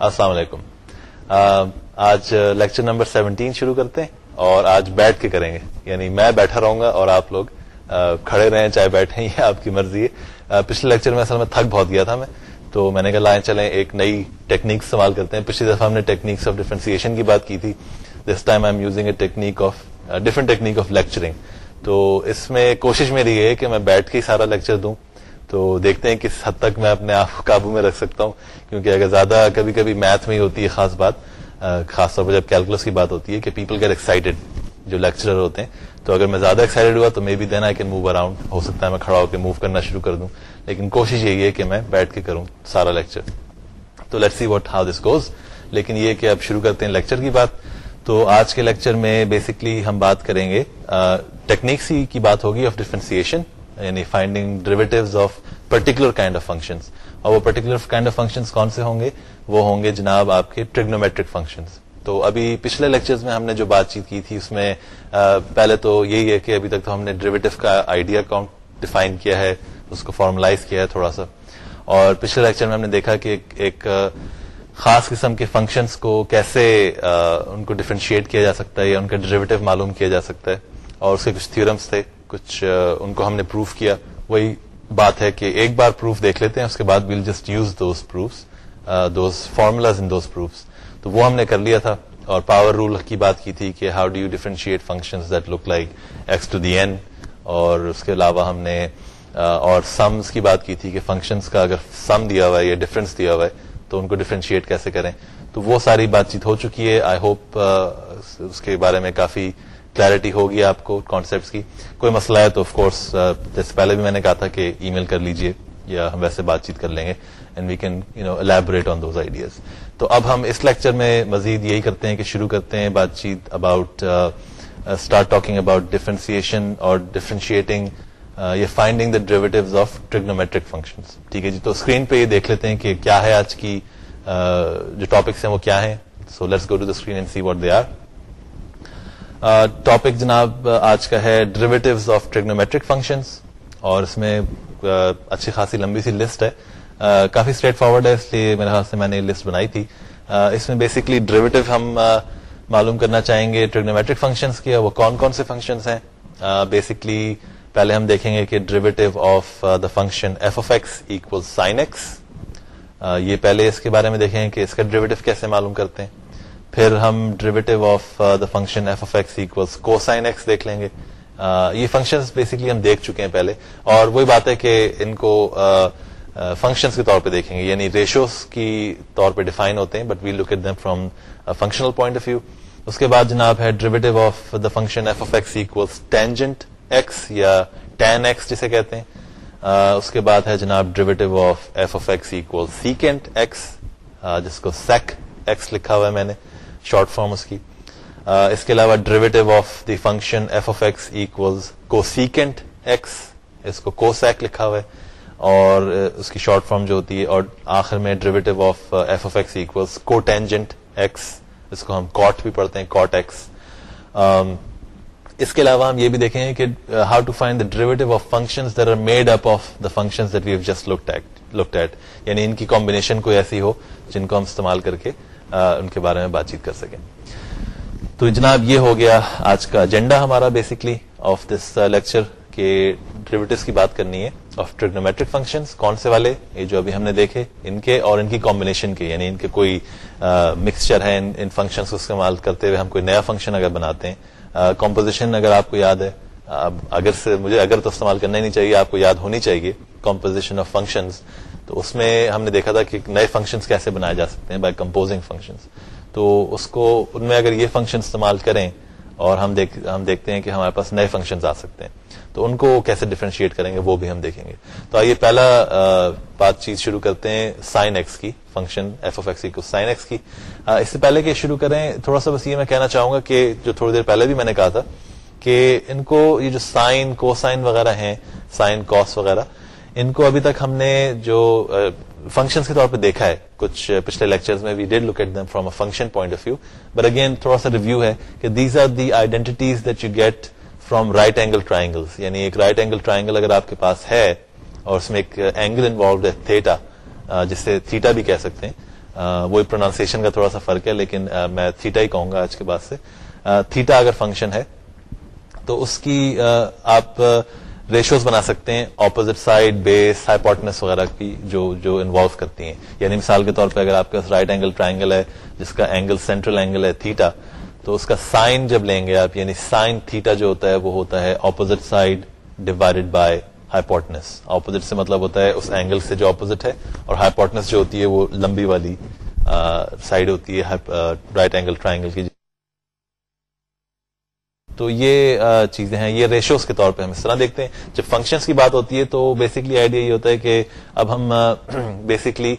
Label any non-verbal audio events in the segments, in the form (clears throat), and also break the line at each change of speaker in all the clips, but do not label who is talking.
السلام علیکم۔ آج لیکچر نمبر سیونٹین شروع کرتے ہیں اور آج بیٹھ کے کریں گے۔ یعنی میں بیٹھا رہوں گا اور آپ لوگ کھڑے رہیں، چاہے بیٹھے یہ آپ کی مرضی ہے۔ پچھلے لیکچر میں اصل میں تھک بہت گیا تھا میں۔ تو میں نے کہا لائن چلیں، ایک نئی ٹیکنیک استعمال کرتے ہیں۔ پچھلی دفعہ ہم نے ٹیکنیکس آف ڈیفرنسیشن کی بات کی تھی۔ This time I am using a technique of different technique of lecturing تو اس میں کوشش میری یہ ہے کہ میں بیٹھ کے ہی سارا لیکچر دوں۔ تو دیکھتے ہیں کس حد تک میں اپنے آپ کو قابو میں رکھ سکتا ہوں، کیونکہ اگر زیادہ کبھی کبھی میتھ میں ہی ہوتی ہے خاص بات خاص طور پر جب کیلکولس کی بات ہوتی ہے کہ پیپل گیٹ ایکسائٹیڈ جو لیکچرر ہوتے ہیں، تو اگر میں زیادہ ایکسائٹیڈ ہوا تو may be then I can move around ہو سکتا ہے میں کھڑا ہو کے موو کرنا شروع کر دوں، لیکن کوشش یہی ہے کہ میں بیٹھ کے کروں سارا لیکچر تو let see what how this goes لیکن یہ کہ اب شروع کرتے ہیں لیکچر کی بات، تو آج کے لیکچر میں بیسکلی ہم بات کریں گے ٹیکنیکس کی بات ہوگی آف ڈیفرنسیشن یعنی finding derivative of particular kind of function اور وہ پرٹیکولر کائنڈ آف فنکشن کون سے ہوں گے؟ وہ ہوں گے جناب آپ کے ٹریگنومیٹرک فنکشنز تو ابھی پچھلے لیکچرز میں ہم نے جو بات چیت کی تھی، اس میں پہلے تو یہی ہے کہ ابھی تک تو ہم نے ڈریویٹو کا آئیڈیا کاؤنٹ ڈیفائن کیا ہے، اس کو فارملائز کیا ہے تھوڑا سا۔ اور پچھلے لیکچر میں ہم نے دیکھا کہ ایک خاص قسم کے فنکشنز کو کیسے ان کو ڈیفرینشیٹ کیا جا سکتا ہے یا ان کا ڈریویٹو معلوم کیا جا سکتا ہے۔ اور اس کے کچھ تھیورمس تھے۔ کچھ ان کو ہم نے پروف کیا۔ وہی بات ہے کہ ایک بار پروف دیکھ لیتے ہیں، اس کے بعد we'll just use those proofs those formulas in those proofs تو وہ ہم نے کر لیا تھا، اور پاور رول کی بات کی تھی کہ how do you differentiate function that look like x to the n اور اس کے علاوہ ہم نے اور سمز کی بات کی تھی کہ فنکشنز کا اگر سم دیا ہوا ہے یا ڈفرینس دیا ہوا ہے، تو ان کو ڈیفرینشیٹ کیسے کریں؟ تو وہ ساری بات چیت ہو چکی ہے۔ آئی ہوپ اس کے بارے میں کافی کلیرٹی ہوگی آپ کو کانسیپٹ کی. کوئی مسئلہ ہے تو آف کورس جیسے پہلے بھی میں نے کہا تھا کہ ای میل کر لیجیے یا ہم ویسے بات چیت کر لیں گے and we can you know elaborate on those ideas تو اب ہم اس لیکچر میں مزید یہی کرتے ہیں کہ شروع کرتے ہیں بات چیت about start talking about differentiation اور ڈفرینشیٹنگ یہ finding the derivative of trigonometric function ٹھیک ہے جی؟ تو اسکرین پہ یہ دیکھ لیتے ہیں کہ کیا ہے آج کی جو ٹاپکس ہیں وہ کیا ہیں. So let's go to the screen and see what they are topic جناب آج کا ہے ڈریویٹو آف ٹریگنومیٹرک فنکشنس اور اس میں اچھی خاصی لمبی سی لسٹ ہے۔ کافی اسٹریٹ فارورڈ ہے، اس لیے میرے خیال سے میں نے لسٹ بنائی تھی۔ اس میں بیسکلی ڈریویٹو ہم معلوم کرنا چاہیں گے ٹریگنومیٹرک فنکشنس کی وہ کون کون سے فنکشنس ہیں؟ بیسکلی پہلے ہم دیکھیں گے کہ derivative of the function f of x equal sine x یہ پہلے اس کے بارے میں دیکھیں کہ اس کا ڈریویٹو کیسے معلوم کرتے ہیں۔ پھر ہم derivative of the function f of x x cosine x دیکھ لیں گے. Uh, یہ فنکشن بیسکلی ہم دیکھ چکے ہیں پہلے. اور وہی بات ہے کہ ان کو uh, uh, فنکشنس کے طور پہ دیکھیں گے. یعنی ریشوز کی طور پہ ڈیفائن ہوتے ہیں but we look at them from functional point of view اس کے بعد جناب ہے derivative of the function f of x x tangent x یا ٹین ایکس جسے کہتے ہیں. اس کے بعد ہے جناب derivative of f of x equal secant x جس کو سیک ایکس لکھا ہوا ہے میں نے. شارٹ فارم اس کی۔ اس کے علاوہ derivative of the function f of x equals cosecant x اس کو کو سیک لکھا ہوا ہے۔ اور اس کی شارٹ فارم جو ہوتی ہے، اور آخر میں derivative of f of x equals cotangent x اس کو ہم کاٹ بھی پڑھتے ہیں کاٹ ایکس اس کے علاوہ ہم یہ بھی دیکھیں کہ how to find the derivative of function there are made up of the function that we just looked at یعنی ان کی کمبینیشن کوئی ایسی ہو جن کو ہم استعمال کر کے ان کے بارے میں بات چیت کر سکیں۔ تو جناب، یہ ہو گیا آج کا ایجنڈا ہمارا بیسکلی آف دس لیکچر کے ڈریویٹوز کی بات کرنی ہے آف ٹریگنومیٹرک فنکشن کون سے والے؟ یہ جو ابھی ہم نے دیکھے، ان کے اور ان کی کمبینیشن کے یعنی ان کے کوئی مکسچر ہے ان فنکشن کو استعمال کرتے ہوئے ہم کوئی نیا فنکشن اگر بناتے ہیں۔ کمپوزیشن اگر آپ کو یاد ہے اگر سے مجھے اگر تو استعمال کرنا ہی نہیں چاہیے، آپ کو یاد ہونی چاہیے۔ کمپوزیشن آف فنکشنز تو اس میں ہم نے دیکھا تھا کہ نئے فنکشنز کیسے بنائے جا سکتے ہیں بائی کمپوزنگ فنکشنز تو اس کو ان میں اگر یہ فنکشن استعمال کریں اور ہم دیکھ ہم دیکھتے ہیں کہ ہمارے پاس نئے فنکشنز آ سکتے ہیں، تو ان کو کیسے ڈیفرینشیٹ کریں گے وہ بھی ہم دیکھیں گے۔ تو آئیے پہلا بات چیت شروع کرتے ہیں سائن ایکس کی فنکشن ایف اف ایکس کی سائن ایکس کی۔ اس سے پہلے کہ شروع کریں، تھوڑا سا بس یہ میں کہنا چاہوں گا کہ جو تھوڑی دیر پہلے بھی میں نے کہا تھا کہ ان کو یہ جو سائن کو سائن وغیرہ ہیں سائن کاس وغیرہ ان کو ابھی تک ہم نے جو فنکشن کے طور پہ دیکھا ہے، کچھ پچھلے لیکچر میں we did look at them from a function point of view but again تھوڑا سا ریویو ہے کہ these are the identities that you get from right angle triangle یعنی ایک رائٹ اینگل ٹرائنگل اگر آپ کے پاس ہے اور اس میں ایک اینگل انوالوڈ ہے تھیٹا جسے تھیٹا بھی کہہ سکتے ہیں وہ پروناؤنسیشن کا تھوڑا سا فرق ہے، لیکن میں تھیٹا ہی کہوں گا آج کے بعد سے۔ تھیٹا اگر فنکشن ہے تو اس کی آپ ریشوز بنا سکتے ہیں اپوزٹ سائڈ بیس ہائیپوٹنس وغیرہ کی جو جو انوالو کرتی ہیں۔ یعنی مثال کے طور پہ اگر آپ کے پاس رائٹ اینگل ٹرائنگل ہے، جس کا اینگل سینٹرل اینگل ہے تھیٹا تو اس کا سائن جب لیں گے آپ یعنی سائن تھیٹا جو ہوتا ہے، وہ ہوتا ہے opposite side divided by hypotenuse opposite سے مطلب ہوتا ہے اس اینگل سے جو اپوزٹ ہے، اور ہائیپوٹنس جو ہوتی ہے، وہ لمبی والی سائڈ ہوتی ہے رائٹ اینگل ٹرائنگل کی۔ تو یہ چیزیں ہیں یہ ریشوز کے طور پہ ہم اس طرح دیکھتے ہیں۔ جب فنکشنز کی بات ہوتی ہے تو بیسکلی آئیڈیا یہ ہوتا ہے کہ اب ہم بیسکلی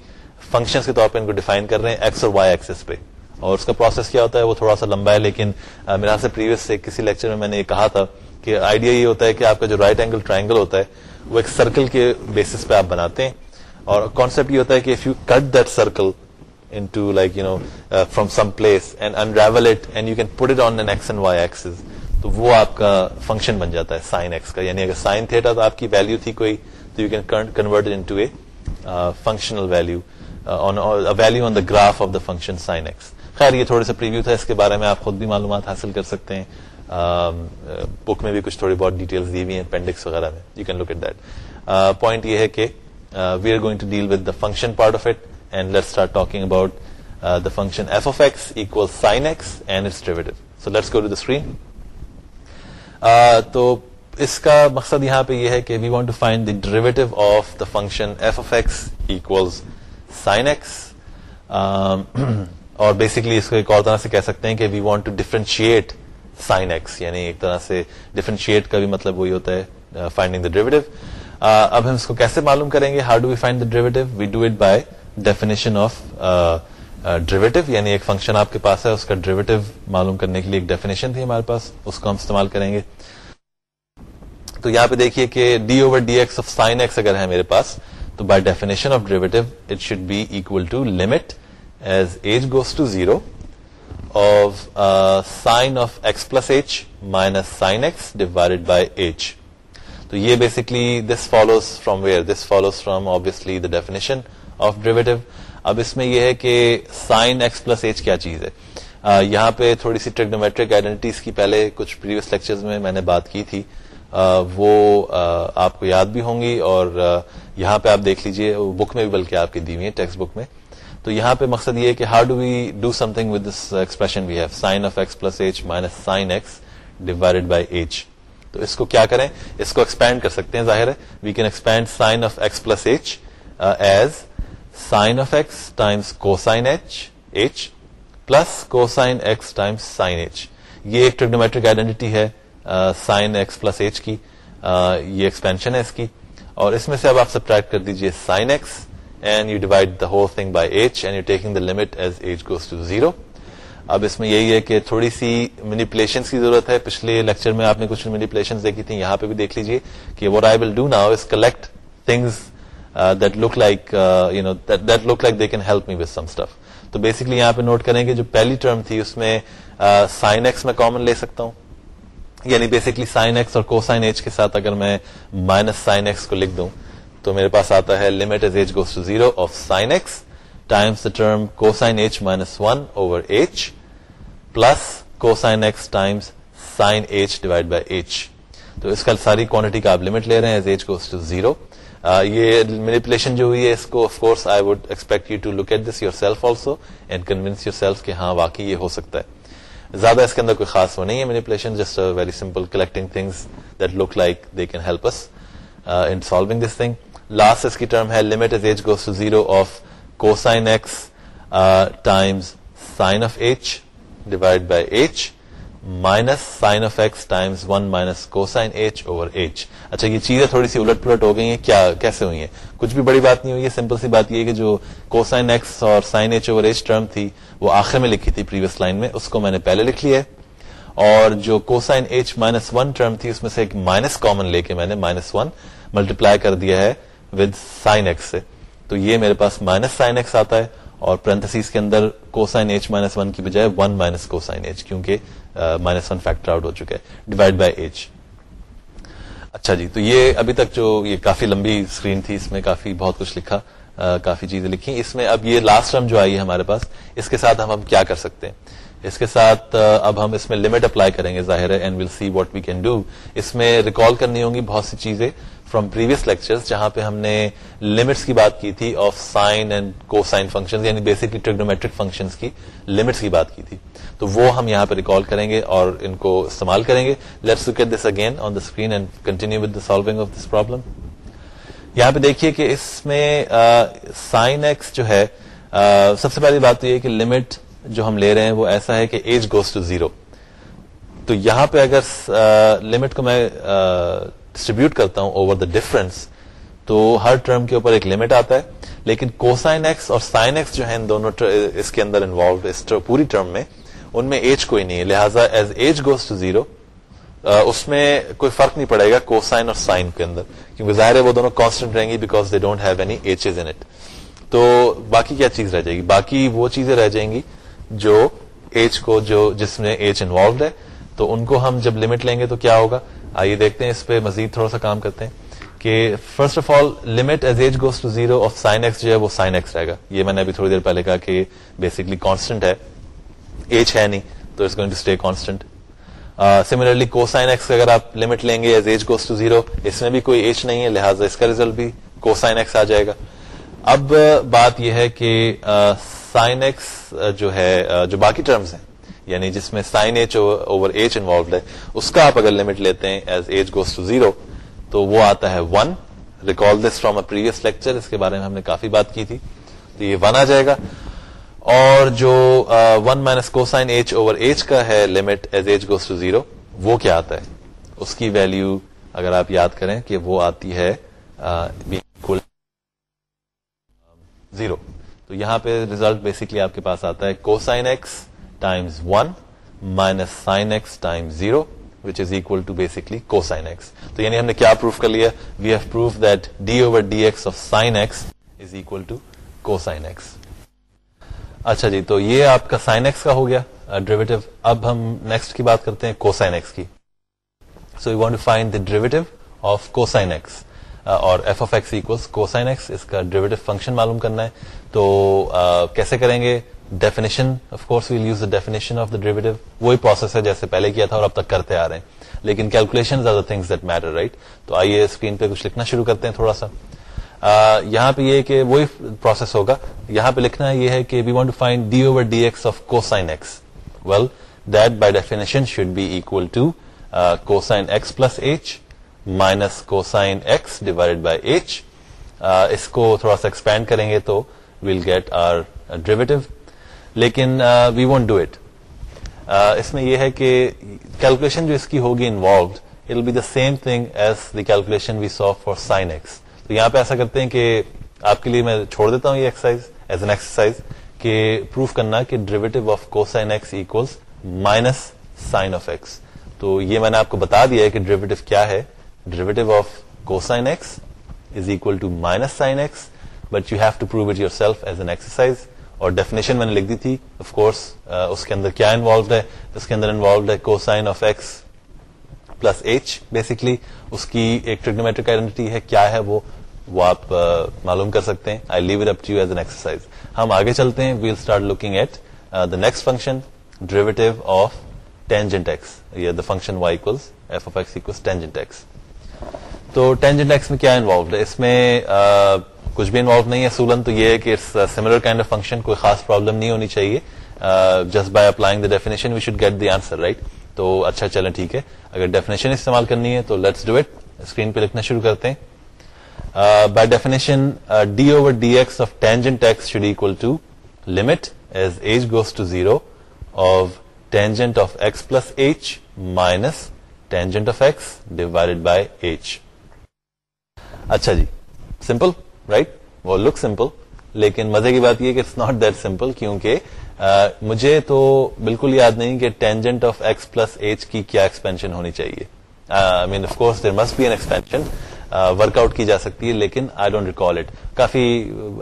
فنکشنز (clears throat) کے طور پہ ان کو ڈیفائن کر رہے ہیں ایکس اور وائی ایکسس پہ۔ اور اس کا پروسیس کیا ہوتا ہے وہ تھوڑا سا لمبا ہے لیکن میرا سے پریویس سے کسی لیکچر میں میں نے یہ کہا تھا کہ آئیڈیا یہ ہوتا ہے کہ آپ کا جو رائٹ اینگل ٹرائنگل ہوتا ہے وہ ایک سرکل کے بیسس پہ آپ بناتے ہیں۔ اور کانسیپٹ یہ ہوتا ہے کہ if you cut that circle into like you know uh, from some place and unravel it and you can put it on an x and y axis تو وہ آپ کا فنکشن بن جاتا ہے سائن ایکس کا. یعنی اگر سائن تھیٹا تو آپ کی ویلو تھی کوئی، تو you can convert into a functional value value on the graph of the function sine x خیر، یہ تھوڑے سے پریویو تھا، اس کے بارے میں آپ خود بھی معلومات حاصل کر سکتے ہیں. بک میں بھی کچھ تھوڑی بہت ڈیٹیلس دی ہوئی ہیں اپینڈکس وغیرہ میں. You can look at that point یہ ہے کہ we are going to deal with the function part of it and let start talking about the function f of x equal sine x and it's ڈیویڈیو so let's go to the screen تو اس کا مقصد یہاں پہ یہ ہے کہ we want to find the derivative of the function f of x equals sine x اور بیسکلی اس کو ایک اور طرح سے کہہ سکتے ہیں کہ we want to differentiate sine x یعنی ایک طرح سے ڈیفرینشیٹ کا بھی مطلب وہی ہوتا ہے فائنڈنگ دا ڈریویٹو اب ہم اس کو کیسے معلوم کریں گے؟ How do we find the derivative we do it by definition of derivative یعنی ایک فنکشن آپ کے پاس ہے، اس کا ڈریویٹو معلوم کرنے کے لیے ایک ڈیفینیشن تھی ہمارے پاس، اس کو ہم استعمال کریں گے۔ تو یہاں پہ دیکھیے کہ d over d x of sine x اگر ہے میرے پاس، تو by definition of derivative it should be equal to limit as h goes to zero of sine of x plus h minus sine x divide by h تو یہ basically this follows from where this follows from obviously the definition of derivative اب اس میں یہ ہے کہ sign x plus H کیا چیز ہے؟ یہاں پہ تھوڑی سی ٹیکنومیٹرک آئیڈینٹیز کی پہلے کچھ پریویس لیکچرز میں میں نے بات کی تھی۔ وہ آپ کو یاد بھی ہوں گی اور یہاں پہ آپ دیکھ لیجیے بک میں بھی بلکہ آپ کی دی ہوئی ہے ٹیکسٹ بک میں۔ تو یہاں پہ مقصد یہ ہے کہ how do we do something with this expression we have sine of x plus h minus sine x divided by h تو اس کو کیا کریں؟ اس کو ایکسپینڈ کر سکتے ہیں، ظاہر ہے۔ We can expand sine of x plus h as sine of x times cosine h h plus cosine x times sine h یہ ایک ٹریگنومیٹرک آئیڈینٹی ہے سائن ایکس پلس ایچ کی یہ ایکسپینشن ہے اس کی اور اس میں سے اب آپ سبٹریکٹ کر دیجیے sine x and you divide the whole thing by h and you taking the limit as h goes to zero اب اس میں یہی ہے کہ تھوڑی سی مینیپولیشن کی ضرورت ہے پچھلے لیکچر میں آپ نے کچھ مینیپولیشن دیکھی تھی یہاں پہ بھی دیکھ لیجیے کہ what I will do now is collect things that look like you know that look like they can help me with some stuff تو بیسکلی یہاں پہ نوٹ کریں گے جو پہلی ٹرم تھی اس میں uh, سائن ایکس میں کامن لے سکتا ہوں. یعنی بیسکلی سائن ایکس اور کو سائن ایچ کے ساتھ اگر میں مائنس سائن ایکس کو لکھ دوں، تو میرے پاس آتا ہے limit as h goes to zero of sine x times the term cosine h minus one over h plus cosine x times sine h divide by h تو اس کا ساری کوانٹٹی کا آپ لمٹ لے رہے ہیں ایچ گوز ٹو زیرو یہ مینیپولیشن جو ہوئی ہے، اس کو of course I would expect you to look at this yourself also and convince yourself کہ ہاں واقعی یہ ہو سکتا ہے۔ زیادہ اس کے اندر کوئی خاص وہ نہیں ہے manipulation just very simple collecting things that look like they can help us in solving this thing last اس کی ٹرم ہے limit as h goes to zero of cosine x times sine of h divide by h minus sine of x times one minus cosine h over h اچھا یہ چیزیں تھوڑی سی الٹ پلٹ ہو گئی ہیں، کیا، کیسے ہوئی ہیں؟ کچھ بھی بڑی بات نہیں ہوئی ہے سمپل سی بات یہ کہ جو کو سائن ایکس اور sine h over h term تھی، وہ آخر میں لکھی تھی پریویس لائن میں، اس کو میں نے پہلے لکھ لیا ہے۔ اور جو cosine h minus one term تھی، اس میں سے ایک مائنس کامن لے کے میں نے مائنس ون ملٹیپلائی کر دیا ہے ود سائن ایکس سے۔ تو یہ میرے پاس مائنس سائن ایکس آتا ہے اور پرنتسیز کے اندر کو سائن ایچ مائنس ون کی بجائے one minus cosine h کیونکہ مائنس ون فیکٹر آؤٹ ہو چکا ہے. ڈیوائڈ بائی ایچ اچھا جی تو یہ ابھی تک جو یہ کافی لمبی اسکرین تھی، اس میں کافی بہت کچھ لکھا کافی چیزیں لکھی۔ اس میں اب یہ لاسٹ ٹرم جو آئی ہے ہمارے پاس، اس کے ساتھ ہم ہم کیا کر سکتے ہیں؟ اس کے ساتھ اب ہم اس میں لمٹ اپلائی کریں گے ظاہر ہے and will see what we can do اس میں ریکال کرنی ہوں گی بہت سی چیزیں۔ فرام پریویس لیکچر جہاں پہ ہم نے لمٹس کی بات کی تھی of sine and cosine function یعنی بیسکلی ٹریگنومیٹرک فنکشن کی لمٹس کی بات کی تھی۔ تو وہ ہم یہاں پہ ریکال کریں گے اور ان کو استعمال کریں گے۔ Let's look at this again on the screen and continue with the solving of this problem یہاں پہ دیکھیے کہ اس میں سائن ایکس جو ہے uh, سب سے پہلی بات تو یہ کہ لمٹ جو ہم لے رہے ہیں وہ ایسا ہے کہ ایج گوز ٹو زیرو تو یہاں پہ اگر لمٹ uh, کو میں uh, ڈسٹریبیوٹ کرتا ہوں اوور دا ڈفرنس تو ہر ٹرم کے اوپر ایک لمٹ آتا ہے. لیکن کوسائن ایکس اور سائن ایکس جو ہے ان دونوں اس کے اندر انوالو اس پوری ٹرم میں، ان میں ایج کوئی نہیں ہے. لہٰذا as h goes to zero اس میں کوئی فرق نہیں پڑے گا کوسائن اور سائن کے اندر. کیونکہ ظاہر ہے وہ دونوں کانسٹنٹ رہیں گی because they don't have any h in it تو باقی کیا چیز رہ جائے گی؟ باقی وہ چیزیں رہ جائیں گی جو ایج کو، جو جس میں ایج انوالوڈ ہے تو ان کو ہم جب لمٹ لیں گے تو کیا ہوگا؟ آئیے دیکھتے ہیں اس پہ مزید تھوڑا سا کام کرتے ہیں کہ first of all limit as h goes to zero of sine x جو ہے وہ سائن ایکس رہے گا۔ یہ میں نے ابھی تھوڑی دیر پہلے کہا کہ بیسکلی کانسٹنٹ ہے۔ ایج ہے نہیں، تو it's going to stay constant similarly cosine x اگر آپ لمٹ لیں گے as h goes to zero اس میں بھی کوئی ایج نہیں ہے، لہٰذا اس کا ریزلٹ بھی کو سائن ایکس آ جائے گا۔ اب بات یہ ہے کہ uh, سائن ایکس جو ہے uh, جو باقی ٹرمز ہیں یعنی جس میں sine h over h involved ہے، اس کا آپ اگر لمٹ لیتے ہیں as h goes to zero تو وہ آتا ہے one recall this from a previous lecture اس کے بارے میں ہم نے کافی بات کی تھی۔ تو یہ ون آ جائے گا۔ اور جو one minus cosine h over h کا ہے limit as h goes to zero وہ کیا آتا ہے؟ اس کی ویلو اگر آپ یاد کریں کہ وہ آتی ہے زیرو تو یہاں پہ ریزلٹ بیسکلی آپ کے پاس آتا ہے cosine x times one minus sine x time zero which is equal to basically cosine x تو یعنی ہم نے کیا پروف کر لیا؟ We have proof that d over d x of sine x is equal to cosine x اچھا جی تو یہ آپ کا سائن ایکس کا ہو گیا uh, ڈریویٹو اب ہم نیکسٹ کی بات کرتے ہیں کو سائن ایکس کی. So you want to find the derivative of cosine x اور f of x equals cosine x اس کا ڈریویٹو فنکشن معلوم کرنا ہے تو کیسے کریں گے؟ Definition of course we'll use the definition of the derivative وہی پروسیس ہے جیسے پہلے کیا تھا اور اب تک کرتے آ رہے ہیں. لیکن calculation are the things that matter right تو آئیے اسکرین پہ کچھ لکھنا شروع کرتے ہیں تھوڑا سا. یہاں پہ یہ کہ وہی پروسیس ہوگا. یہاں پہ لکھنا یہ ہے کہ we want to find d over d x of cosine x well that by definition should be equal to cosine x plus h minus cosine x divide by h اس کو تھوڑا سا ایکسپینڈ کریں گے تو ویل گیٹ آر ڈریویٹو لیکن we won't do it اس میں یہ ہے کہ کیلکولیشن جو اس کی ہوگی involved it be the same thing as the calculation we saw for sine x تو یہاں پہ ایسا کرتے ہیں کہ آپ کے لیے میں چھوڑ دیتا ہوں یہ ایکسرسائز ایز این ایکسرسائز کہ پروف کرنا کہ derivative of cosine x equals minus sine of x تو یہ میں نے آپ کو بتا دیا ہے کہ ڈریویٹو کیا ہے derivative of cosine x is equal to minus sine x but you have to prove it yourself as an exercise اور ڈیفینیشن میں نے لکھ دی تھی آف کورس اس کے اندر کیا انوالوڈ ہے؟ اس کے اندر انوالوڈ ہے cosine of x plus h basically اس کی ایک ٹریگنومیٹرک آئیڈینٹی ہے، کیا ہے وہ؟ وہ آپ معلوم کر سکتے ہیں. I leave it up to as an exercise ہم آگے چلتے ہیں. We'll start looking at the next function derivative of tangent x یا the function y equals f of x equals tangent x تو ٹینجنٹ ایکس میں کیا involved ہے؟ اس میں کچھ بھی انوالو نہیں ہے سولن تو یہ ہے کہ سیملر کائنڈ آف فنکشن کوئی خاص پرابلم نہیں ہونی چاہیے۔ Just by applying the definition we should get the answer right تو اچھا چلیں ٹھیک ہے۔ اگر ڈیفینیشن استعمال کرنی ہے تو لیٹس ڈو اٹ اسکرین پہ لکھنا شروع کرتے ہیں۔ By definition d over d x of tangent x should equal to limit as h goes to zero of tangent of x plus h minus tangent of x divide by h اچھا جی simple right وہ لک simple لیکن مزے کی بات یہ کہ it's not that simple کیونکہ مجھے تو بالکل یاد نہیں کہ tangent of x plus h کی کیا ایکسپینشن ہونی چاہیے man of course there must be an expansion work out کی جا سکتی ہے لیکن آئی ڈونٹ ریکال اٹ کافی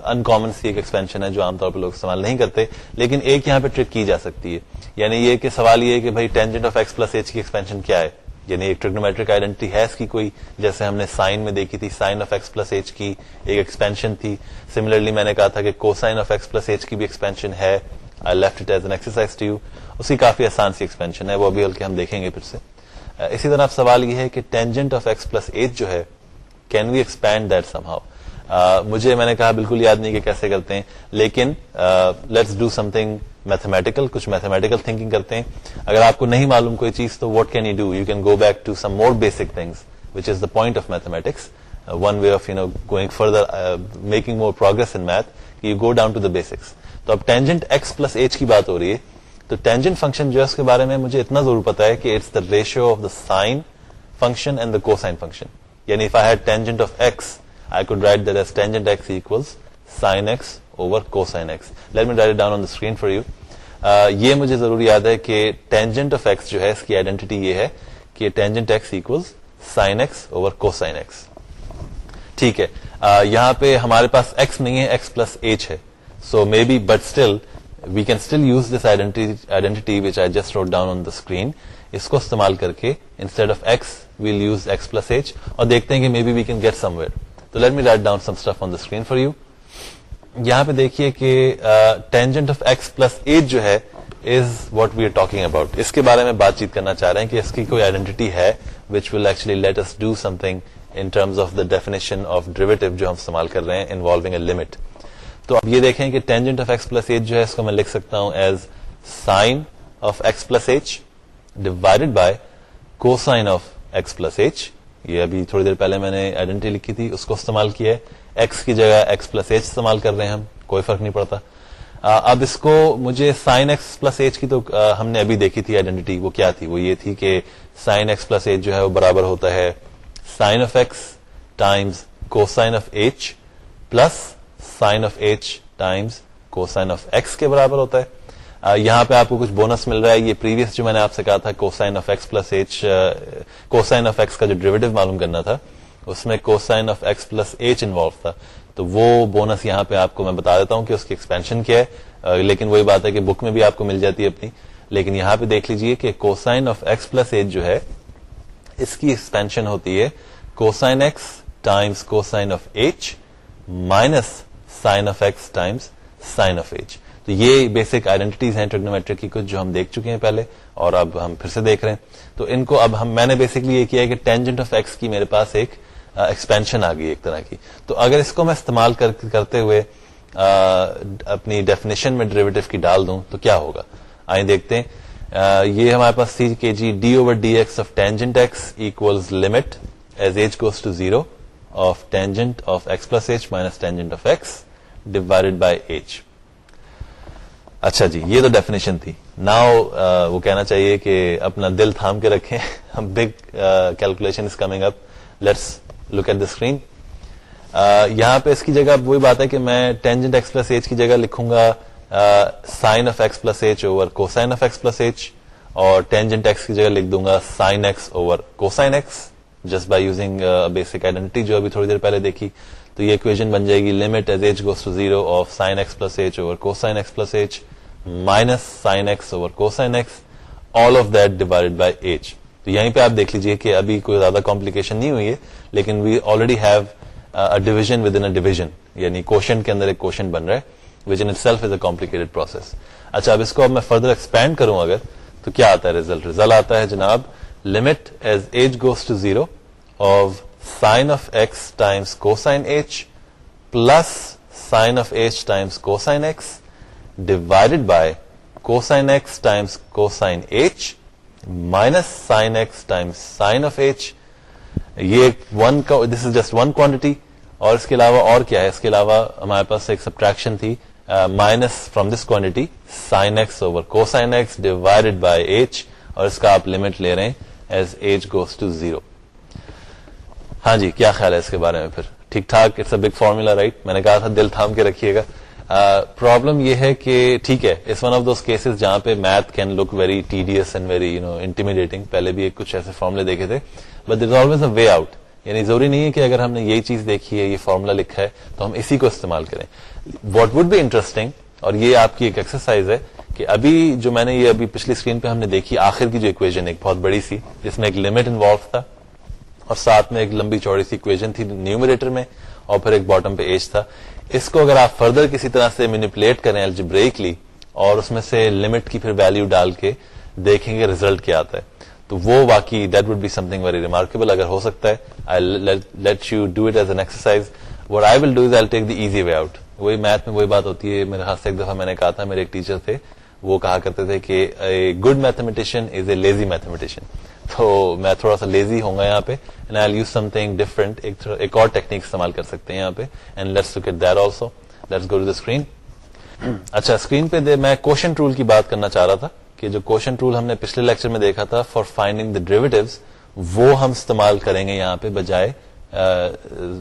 ان کامن سی ایک ایکسپینشن ہے جو عام طور پہ لوگ استعمال نہیں کرتے لیکن ایک یہاں پہ ٹرک کی جا سکتی ہے یعنی یہ کہ سوال یہ ہے کہ بھائی tangent of x plus h کی ایکسپینشن کیا ہے یعنی ایک ٹریگنومیٹرک آئیڈینٹی ہے اس کی کوئی، جیسے ہم نے سائن میں دیکھی تھی، sine of x plus h کی ایک ایکسپینشن تھی۔ سملرلی میں نے کہا تھا کہ cosine of x plus h کی بھی ایکسپینشن ہے۔ I left it as an exercise to you اس کی کافی آسان سی ایکسپینشن ہے۔ وہ ابھی ہلکے ہم دیکھیں گے پھر سے۔ اسی طرح سوال یہ ہے کہ tangent of x plus h جو ہے can we expand that somehow مجھے میں نے کہا بالکل یاد نہیں کہ کیسے کرتے ہیں، لیکن let's do something mathematical کچھ میتھمیٹیکل تھنکنگ کرتے ہیں۔ اگر آپ کو نہیں معلوم کوئی چیز، تو what can you do you can go back to some more basic things which is the point of mathematics one way of you know going further making more progress in math you go down to the basics تو اب tangent x plus h کی بات ہو رہی ہے۔ تو tangent function جو ہے، اس کے بارے میں مجھے اتنا ضرور پتا ہے کہ it's the ratio of the sine function and the cosine function یعنی if I had tangent of x I could write that as tangent x equals sine x over cosine x let me write down on the screen for you یہ مجھے ضرور یاد ہے کہ tangent of x جو ہے اس کی آئیڈینٹی یہ ہے کہ tangent x equals sine x over cosine x ٹھیک ہے یہاں پہ ہمارے پاس ایکس نہیں ہے ایکس پلس ایچ ہے so maybe but still we can still use this identity which I just wrote down on the screen اس کو استعمال کر کے instead of x we'll use x plus h اور دیکھتے ہیں کہ maybe we can get somewhere تو let me write down some stuff on the screen for you یہاں پہ دیکھیے کہ tangent of x plus h جو ہے is what we are talking about اس کے بارے میں بات چیت کرنا چاہ رہے ہیں کہ اس کی کوئی آئیڈینٹی ہے which will actually let us do something in terms of the definition of derivative جو ہم استعمال کر رہے ہیں انوالوگ اے لمٹ تو اب یہ دیکھیں کہ tangent of x plus h جو ہے، اس کو میں لکھ سکتا ہوں as sine of x plus h divided by cosine of x plus h یہ ابھی تھوڑی دیر پہلے میں نے آئیڈینٹی لکھی تھی، اس کو استعمال کیا ہے۔ ایکس کی جگہ ایکس پلس ایچ استعمال کر رہے ہیں ہم، کوئی فرق نہیں پڑتا۔ اب اس کو مجھے سائن ایکس پلس ایچ کی تو ہم نے ابھی دیکھی تھی آئیڈینٹی وہ کیا تھی؟ وہ یہ تھی کہ سائن ایکس پلس ایچ جو ہے وہ برابر ہوتا ہے۔ Sine of x times cosine of h plus sine of h times cosine of x کے برابر ہوتا ہے۔ یہاں پہ آپ کو کچھ بونس مل رہا ہے، یہ پریویس جو میں نے آپ سے کہا تھا cosine of x plus h cosine of x کا جو ڈریویٹو معلوم کرنا تھا، اس میں cosine of x plus h involve تھا۔ تو وہ بونس یہاں پہ آپ کو میں بتا دیتا ہوں کہ اس کی ایکسپینشن کیا ہے۔ لیکن وہی بات ہے کہ بک میں بھی آپ کو مل جاتی ہے اپنی۔ لیکن یہاں پہ دیکھ لیجیے کہ cosine of x plus h جو ہے، اس کی ایکسپینشن ہوتی ہے cosine x times cosine of h minus sine of x times sine of h تو یہ بیسک آئیڈینٹیز ہیں ٹریگنومیٹرک کی کچھ جو ہم دیکھ چکے ہیں پہلے اور اب ہم پھر سے دیکھ رہے ہیں۔ تو ان کو اب ہم میں نے بیسکلی یہ کیا ہے کہ ٹینجنٹ آف ایکس کی میرے پاس ایک ایکسپینشن آ گئی ایک طرح کی۔ تو اگر اس کو میں استعمال کرتے ہوئے اپنی ڈیفینیشن میں ڈریویٹو کی ڈال دوں، تو کیا ہوگا؟ آئیں دیکھتے ہیں۔ یہ ہمارے پاس سی کے جی d over d x of tangent x equals limit as h goes to zero of tangent of x plus h minus tangent of x divided by h اچھا جی یہ تو ڈیفینیشن تھی۔ ناؤ وہ کہنا چاہیے کہ اپنا دل تھام کے رکھیں۔ Big calculation is coming up let's look at the screen یہاں پہ اس کی جگہ وہی بات ہے کہ میں ٹینجنٹ ایکس پلس ایچ کی جگہ لکھوں گا۔ Sine of x plus h over cosine of x plus h اور ٹینجنٹ ایکس کی جگہ لکھ دوں گا sine x over cosine x just by using basic identity جو ابھی تھوڑی دیر پہلے دیکھی۔ تو یہ اکویژن بن جائے گی limit as h goes to zero of sine x plus h over cosine x plus h minus sine x over cosine x all of that divide by h تو یہیں پہ آپ دیکھ لیجیے کہ ابھی کوئی زیادہ کمپلیکیشن نہیں ہوئی ہے، لیکن we already have division within division یعنی کوشن کے اندر ایک کوشن بن رہا ہے which itself is a complicated process اچھا اب اس کو اب میں فردر ایکسپینڈ کروں اگر، تو کیا آتا ہے ریزلٹ ریزلٹ آتا ہے جناب limit as h goes to zero of sine of x times cosine h plus sine of h times cosine x divided by cosine x times cosine h minus sine x times sine of h یہ one this is just one quantity اور اس کے علاوہ اور کیا ہے؟ اس کے علاوہ ہمارے پاس ایک سبٹریکشن تھی minus from this quantity sine x over cosine x divided by h اور اس کا آپ لمٹ لے رہے ہیں as h goes to zero ہاں جی کیا خیال ہے اس کے بارے میں پھر؟ ٹھیک ٹھاک it's a big formula right میں نے کہا تھا دل تھام کے رکھیے گا۔ پرابلم یہ ہے کہ ٹھیک ہے it's one of those cases جہاں پہ math can look very tedious and very you know intimidating پہلے بھی کچھ ایسے فارمولے دیکھے تھے. But there always a way out یعنی ضروری نہیں ہے کہ اگر ہم نے یہی چیز دیکھی ہے، یہ فارمولا لکھا ہے، تو ہم اسی کو استعمال کریں. واٹ وڈ بی انٹرسٹنگ اور یہ آپ کی ایک ایکسرسائز ہے کہ ابھی جو میں نے یہ ابھی پچھلی اسکرین پہ ہم نے دیکھی، آخر کی جو اکویژن ایک بہت بڑی سی، جس میں ایک لمٹ انوالو تھا، اور ساتھ میں ایک لمبی چوڑی سی اکویژن تھی نیومریٹر میں، اور پھر ایک باٹم پہ ایج تھا. اس کو اگر آپ فردر کسی طرح سے مینیپولیٹ کریں الجبریکلی اور اس میں سے لمٹ کی پھر ویلو ڈال کے دیکھیں گے ریزلٹ کیا آتا ہے، تو وہ واقعی that would be something very remarkable اگر ہو سکتا ہے let you do it as an exercise what I will do is I take the easy way out وہی میتھ میں وہی بات ہوتی ہے، میرے ہاتھ سے ایک دفعہ میں نے کہا تھا، میرے ایک ٹیچر تھے، وہ کہا کرتے تھے کہ good mathematician is a lazy mathematician تو میں تھوڑا سا لیزی ہوں گا یہاں پہ and I use something different ایک اور ٹیکنیک استعمال کر سکتے ہیں یہاں پہ and let's look at that also let's go to the screen اچھا اسکرین پہ دے میں کوشن رول کی بات کرنا چاہ رہا تھا، کہ جو کوشن رول ہم نے پچھلے لیکچر میں دیکھا تھا فار فائنڈنگ دا ڈریویٹوز وہ ہم استعمال کریں گے یہاں پہ بجائے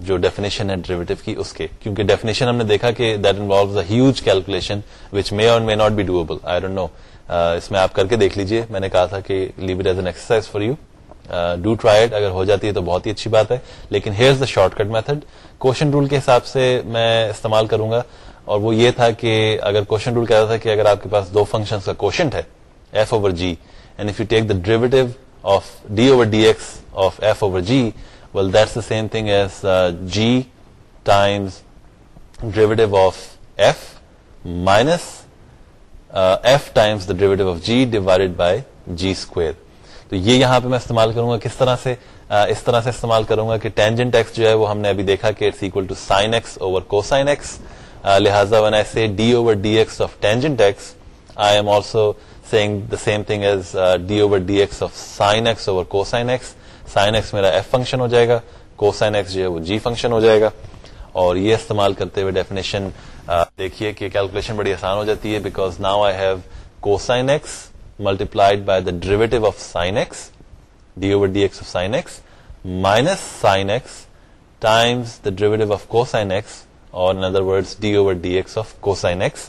جو ڈیفینیشن ہے ڈریویٹو کی، اس کے. کیونکہ ڈیفینیشن ہم نے دیکھا کہ that involves a huge calculation which may or may not be doable I don't know اس میں آپ کر کے دیکھ لیجیے۔ میں نے کہا تھا کہ leave it as an exercise for you do try اگر ہو جاتی ہے تو بہت ہی اچھی بات ہے۔ لیکن here is the shortcut method quotient rule کے حساب سے میں استعمال کروں گا۔ اور وہ یہ تھا کہ اگر کوشن رول کہتا تھا کہ اگر آپ کے پاس دو فنکشن کا کوشنٹ ہے f over g and if you take the derivative of d over d x of f over g well that's the same thing as g times derivative of f minus f times the derivative of g divided by g square تو یہ یہاں پہ میں استعمال کروں گا کس طرح سے uh, اس طرح سے استعمال کروں گا کہ ٹینجنٹ ایکس جو ہے وہ ہم نے ابھی دیکھا کہ it's equal to sine x over cosine x لہٰذا when I see d over d x of tangent x I am also seeing the same thing as d over d x of sine x over cosine x sine x میرا f function ہو جائے گا کو sign x جو ہے وہ جی function ہو جائے گا۔ اور یہ استعمال کرتے ہوئے ڈیفینیشن دیکھیے کہ کیلکولیشن بڑی آسان ہو جاتی ہے because now I have cosine x multiplied by the derivative of sine x d over d x of sine x minus sine x times the derivative of cosine x اور in other word d over d x of cosine x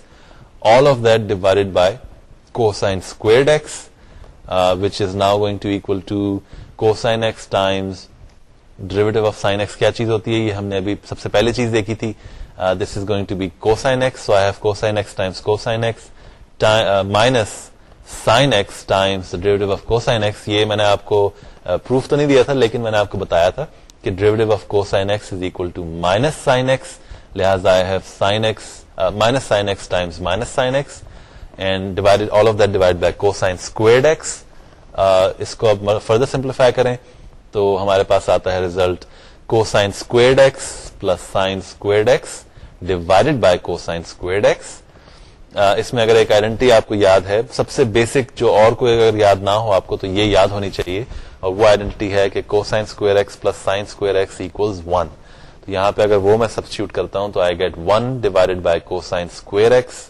all of that divided by cosine squared x which is now going to equal to cosine x times derivative of sine x کیا چیز ہوتی ہے یہ ہم نے ابھی سب سے پہلے چیز دیکھی تھی this is going to be cosine x so I have cosine x times cosine x minus sine x times derivative of cosine x یہ میں نے آپ کو پروف تو نہیں دیا تھا لیکن میں نے آپ کو بتایا تھا کہ derivative of cosine x is equal to minus sine x لہٰذا I have sine x minus sine x times minus sine x and divided all of that divide by cosine squared x اس کو اب further simplify کریں تو ہمارے پاس آتا ہے result cosine squared x plus sine squared x divided by cosine squared x اس میں اگر ایک آئیڈینٹی آپ کو یاد ہے، سب سے بیسک جو اور کوئی اگر یاد نہ ہو آپ کو تو یہ یاد ہونی چاہیے، اور وہ آئیڈینٹی ہے کہ cosine square x plus sine square x equals one تو یہاں پہ اگر وہ میں سبسٹیوٹ کرتا ہوں تو I get one divided by cosine square x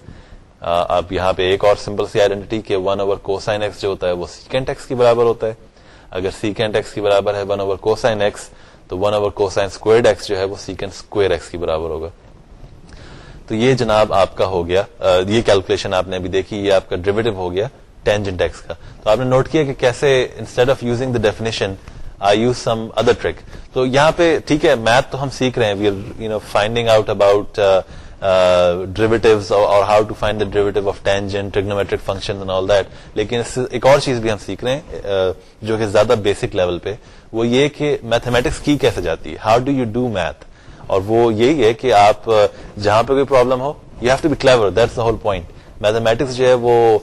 اب یہاں پہ ایک اور سمپل سی آئیڈینٹی کہ one over cosine x جو ہوتا ہے وہ سیکنڈ ایکس کے برابر ہوتا ہے۔ اگر سیکنڈ ایکس کی برابر ہے one over cosine x تو one over cosine square x جو ہے وہ سیکنڈ اسکوئر ایکس کی برابر ہوگا۔ تو یہ جناب آپ کا ہو گیا یہ کیلکولیشن آپ نے ابھی دیکھی، یہ آپ کا ڈریویٹو ہو گیا ٹینجنٹ ایکس کا۔ تو آپ نے نوٹ کیا کہ کیسے instead of using the definition I use some other trick تو یہاں پہ ٹھیک ہے میتھ تو ہم سیکھ رہے ہیں we are you know finding out about derivatives اور how to find the derivative of tangent trigonometric function all that لیکن ایک اور چیز بھی ہم سیکھ رہے ہیں جو کہ زیادہ بیسک لیول پہ، وہ یہ کہ میتھمیٹکس کی کیسے جاتی ہے؟ How do you do math اور وہ یہی ہے کہ آپ جہاں پہ کوئی problem who you have to be clever that's the whole point mathematics جو ہے وہ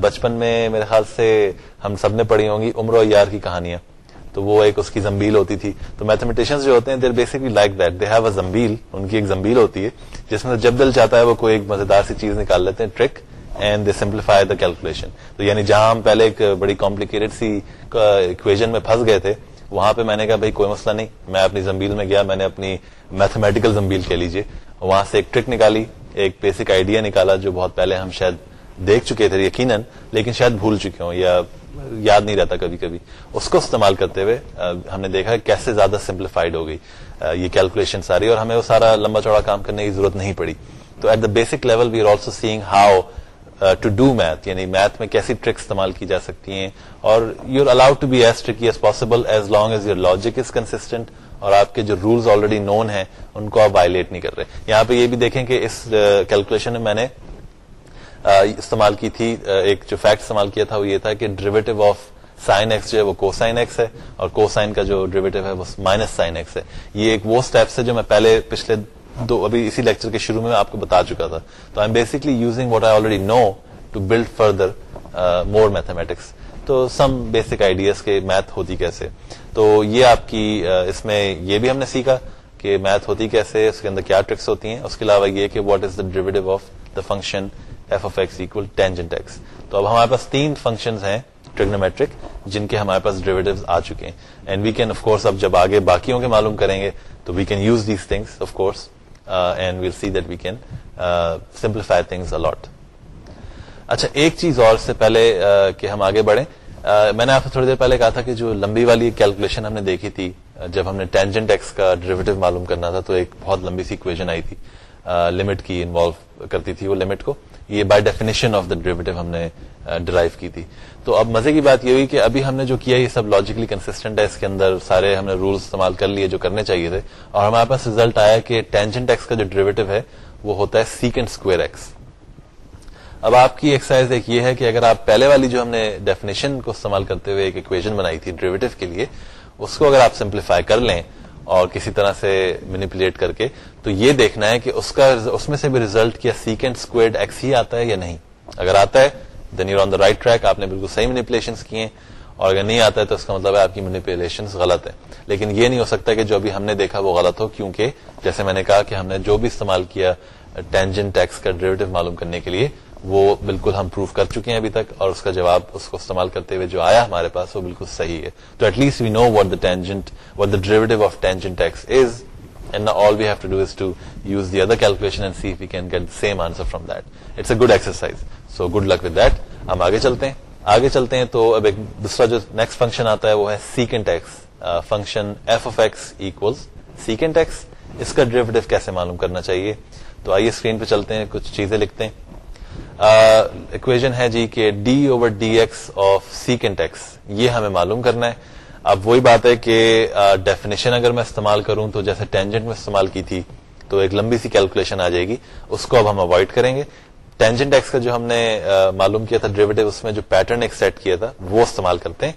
بچپن میں میرے خیال سے ہم سب نے پڑھی ہوں گی، عمر و یار کی کہانیاں۔ تو وہ ایک اس کی زمبیل ہوتی تھی۔ تو میتھمیٹیشینس جو ہوتے ہیں there basically like that they have a زمبیل، ان کی ایک زمبیل ہوتی ہے، جس میں جب دل چاہتا ہے وہ کوئی ایک مزیدار سی چیز نکال لیتے ہیں trick and they simplify the calculation تو یعنی جہاں ہم پہلے ایک بڑی کمپلیکیٹڈ سی اکویژن میں پھنس گئے تھے، وہاں پہ میں نے کہا، بھائی، کوئی مسئلہ نہیں، میں اپنی زمبیل میں گیا، میں نے اپنی میتھمیٹیکل زمبیل کہہ لیجیے وہاں سے ایک ٹرک نکالی، ایک بیسک آئیڈیا نکالا، جو بہت پہلے ہم شاید دیکھ چکے تھے، یقیناً، لیکن شاید بھول چکے ہوں یا یاد نہیں رہتا کبھی کبھی۔ اس کو استعمال کرتے ہوئے ہم نے دیکھا کیسے زیادہ سمپلیفائڈ ہو گئی۔ یہ کیلکولیشن ساری، اور ہمیں وہ سارا لمبا چوڑا کام کرنے کی ضرورت نہیں پڑی۔ تو at the basic level we are also seeing how to do math یعنی میتھ میں کیسی ٹرک استعمال کی جا سکتی ہیں۔ اور you are allowed to be as tricky as possible as long as your logic is consistent اور آپ کے جو رولس آلریڈی نون ہیں، ان کو آپ وائلیٹ نہیں کر رہے۔ یہاں پہ یہ بھی دیکھیں کہ اس کیلکولیشن میں میں نے استعمال کی تھی ایک جو فیکٹ استعمال کیا تھا وہ یہ تھا کہ ڈریویٹو آف سائن ایکس جو ہے وہ کو سائن ایکس ہے اور کو سائن کا جو ڈریویٹو ہے وہ مائنس سائن ایکس ہے۔ یہ ایک وہ اسٹیپس ہے جو میں پہلے پچھلے دو، ابھی اسی لیکچر کے شروع میں آپ کو بتا چکا تھا۔ تو I am basically using what I already know to build further more mathematics تو سم بیسک آئیڈیاز کے میتھ ہوتی کیسے۔ تو یہ آپ کی اس میں یہ بھی ہم نے سیکھا کہ میتھ ہوتی کیسے، اس کے اندر کیا ٹرکس ہوتی ہیں۔ اس کے علاوہ یہ کہ what is the derivative of the function f of x equal tangent x تو اب ہمارے پاس تین فنکشن ہیں ٹریگنومیٹرک جن کے ہمارے پاس ڈریویٹو آ چکے ہیں. And we can of course اب جب آگے باقیوں کے معلوم کریں گے تو we can use these things of course and we'll see that we can simplify things a lot اچھا ایک چیز اور سے پہلے uh, کہ ہم آگے بڑھیں. Uh, میں نے آپ سے تھوڑی دیر پہلے کہا تھا کہ جو لمبی والی کیلکولیشن ہم نے دیکھی تھی uh, جب ہم نے ٹینجنٹ ایکس کا ڈریویٹو معلوم کرنا تھا تو ایک بہت لمبی سی اکویژن آئی تھی uh, لمٹ کی انوالو کرتی تھی وہ لمٹ کو. یہ by definition of the derivative ہم نے ڈرائیو کی تھی۔ تو اب مزے کی بات یہ ہوئی کہ ابھی ہم نے جو کیا یہ سب لاجیکلی کنسٹنٹ ہے، اس کے اندر سارے ہم نے رولس استعمال کر لیے جو کرنے چاہیے تھے۔ اور ہمارے پاس ریزلٹ آیا کہ ٹینجنٹ ایکس کا جو ڈریویٹو ہے، وہ ہوتا ہے سیکنڈ اسکوئر ایکس اب آپ کی ایکسرسائز ایک یہ ہے کہ اگر آپ پہلے والی جو ہم نے ڈیفینیشن کو استعمال کرتے ہوئے ایک اکویژن بنائی تھی ڈریویٹو کے لیے، اس کو اگر آپ سمپلیفائی کر لیں اور کسی طرح سے مینیپولیٹ کر کے، تو یہ دیکھنا ہے کہ اس کا اس میں سے بھی ریزلٹ کیا سیکنڈ اسکوئرڈ ایکس ہی آتا ہے یا نہیں؟ اگر آتا ہے then you're on the right track آپ نے بالکل صحیح مینیپولیشن کیے اور اگر نہیں آتا ہے تو اس کا مطلب ہے آپ کی مینیپولیشن غلط ہے لیکن یہ نہیں ہو سکتا کہ جو ابھی ہم نے دیکھا وہ غلط ہو، کیونکہ جیسے میں نے کہا کہ ہم نے جو بھی استعمال کیا ٹینجن ٹیکس کا ڈریویٹو معلوم کرنے کے لیے وہ بالکل ہم پروف کر چکے ہیں ابھی تک اور اس کا جواب اس کو استعمال کرتے ہوئے جو آیا ہمارے پاس وہ بالکل صحیح ہے۔ تو at least we know what the tangent what the derivative of tangent x is and all we have to do is to use the other calculation and see we can get same answer from that it's a good exercise so good luck with that ہم آگے چلتے ہیں۔ آگے چلتے ہیں تو اب ایک دوسرا جو نیکسٹ فنکشن آتا ہے وہ ہے secant x function f of x equal secant x اس کا ڈریویٹو کیسے معلوم کرنا چاہیے؟ تو آئیے اسکرین پہ چلتے ہیں، کچھ چیزیں لکھتے ہیں۔ اکویژن ہے جی کہ d over d x of secant x یہ ہمیں معلوم کرنا ہے۔ اب وہی بات ہے کہ ڈیفینیشن اگر میں استعمال کروں تو جیسے ٹینجنٹ میں استعمال کی تھی، تو ایک لمبی سی کیلکولیشن آ جائے گی۔ اس کو اب ہم اوائڈ کریں گے۔ ٹینجنٹ ایکس کا جو ہم نے معلوم کیا تھا ڈریویٹو اس میں جو پیٹرن ایک سیٹ کیا تھا، وہ استعمال کرتے ہیں۔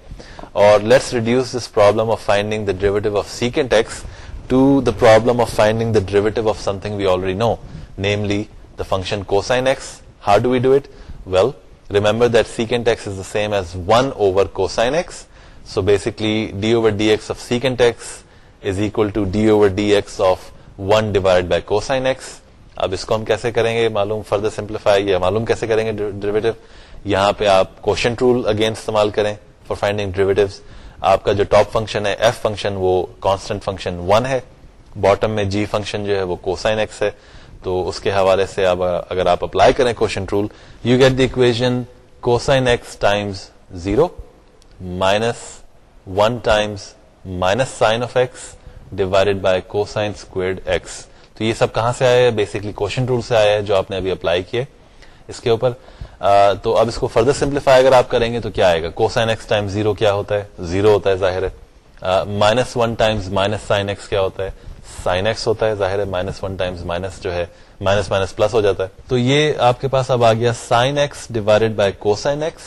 اور let's reduce this problem of finding the derivative of secant x to the problem of finding the derivative of something we already know namely the function cosine x How do we do it? Well, remember that secant x is the same as 1 over cosine x. So basically, d over dx of secant x is equal to d over dx of 1 divided by cosine x. اب اس کو ہم کیسے کریں گے معلوم further simplify یا معلوم کیسے کریں گے ڈریویٹو یہاں پہ آپ کوشن رول اگین استعمال کریں فار فائنڈنگ ڈریویٹو آپ کا جو ٹاپ فنکشن ہے ایف فنکشن وہ کانسٹنٹ فنکشن ون ہے باٹم میں جی فنکشن جو ہے وہ کوسائن ایکس ہے تو اس کے حوالے سے اب اگر آپ اپلائی کریں quotient rule you get the equation cosine x times zero minus one times minus sine of x divided by cosine squared x تو یہ سب کہاں سے آیا ہے بیسکلی کوشچن رول سے آیا ہے جو آپ نے ابھی اپلائی کیے اس کے اوپر. تو اب اس کو فردر سمپلیفائی اگر آپ کریں گے تو کیا آئے گا؟ کوسائن ایکس ٹائم زیرو کیا ہوتا ہے؟ زیرو ہوتا ہے ظاہر ہے. Minus one times minus sine x کیا ہوتا ہے؟ سائن ایکس ہوتا ہے ظاہر ہے مائنس ون ٹائمس مائنس جو ہے مائنس مائنس پلس ہو جاتا ہے۔ تو یہ آپ کے پاس اب آ گیا sine x divided by cosine x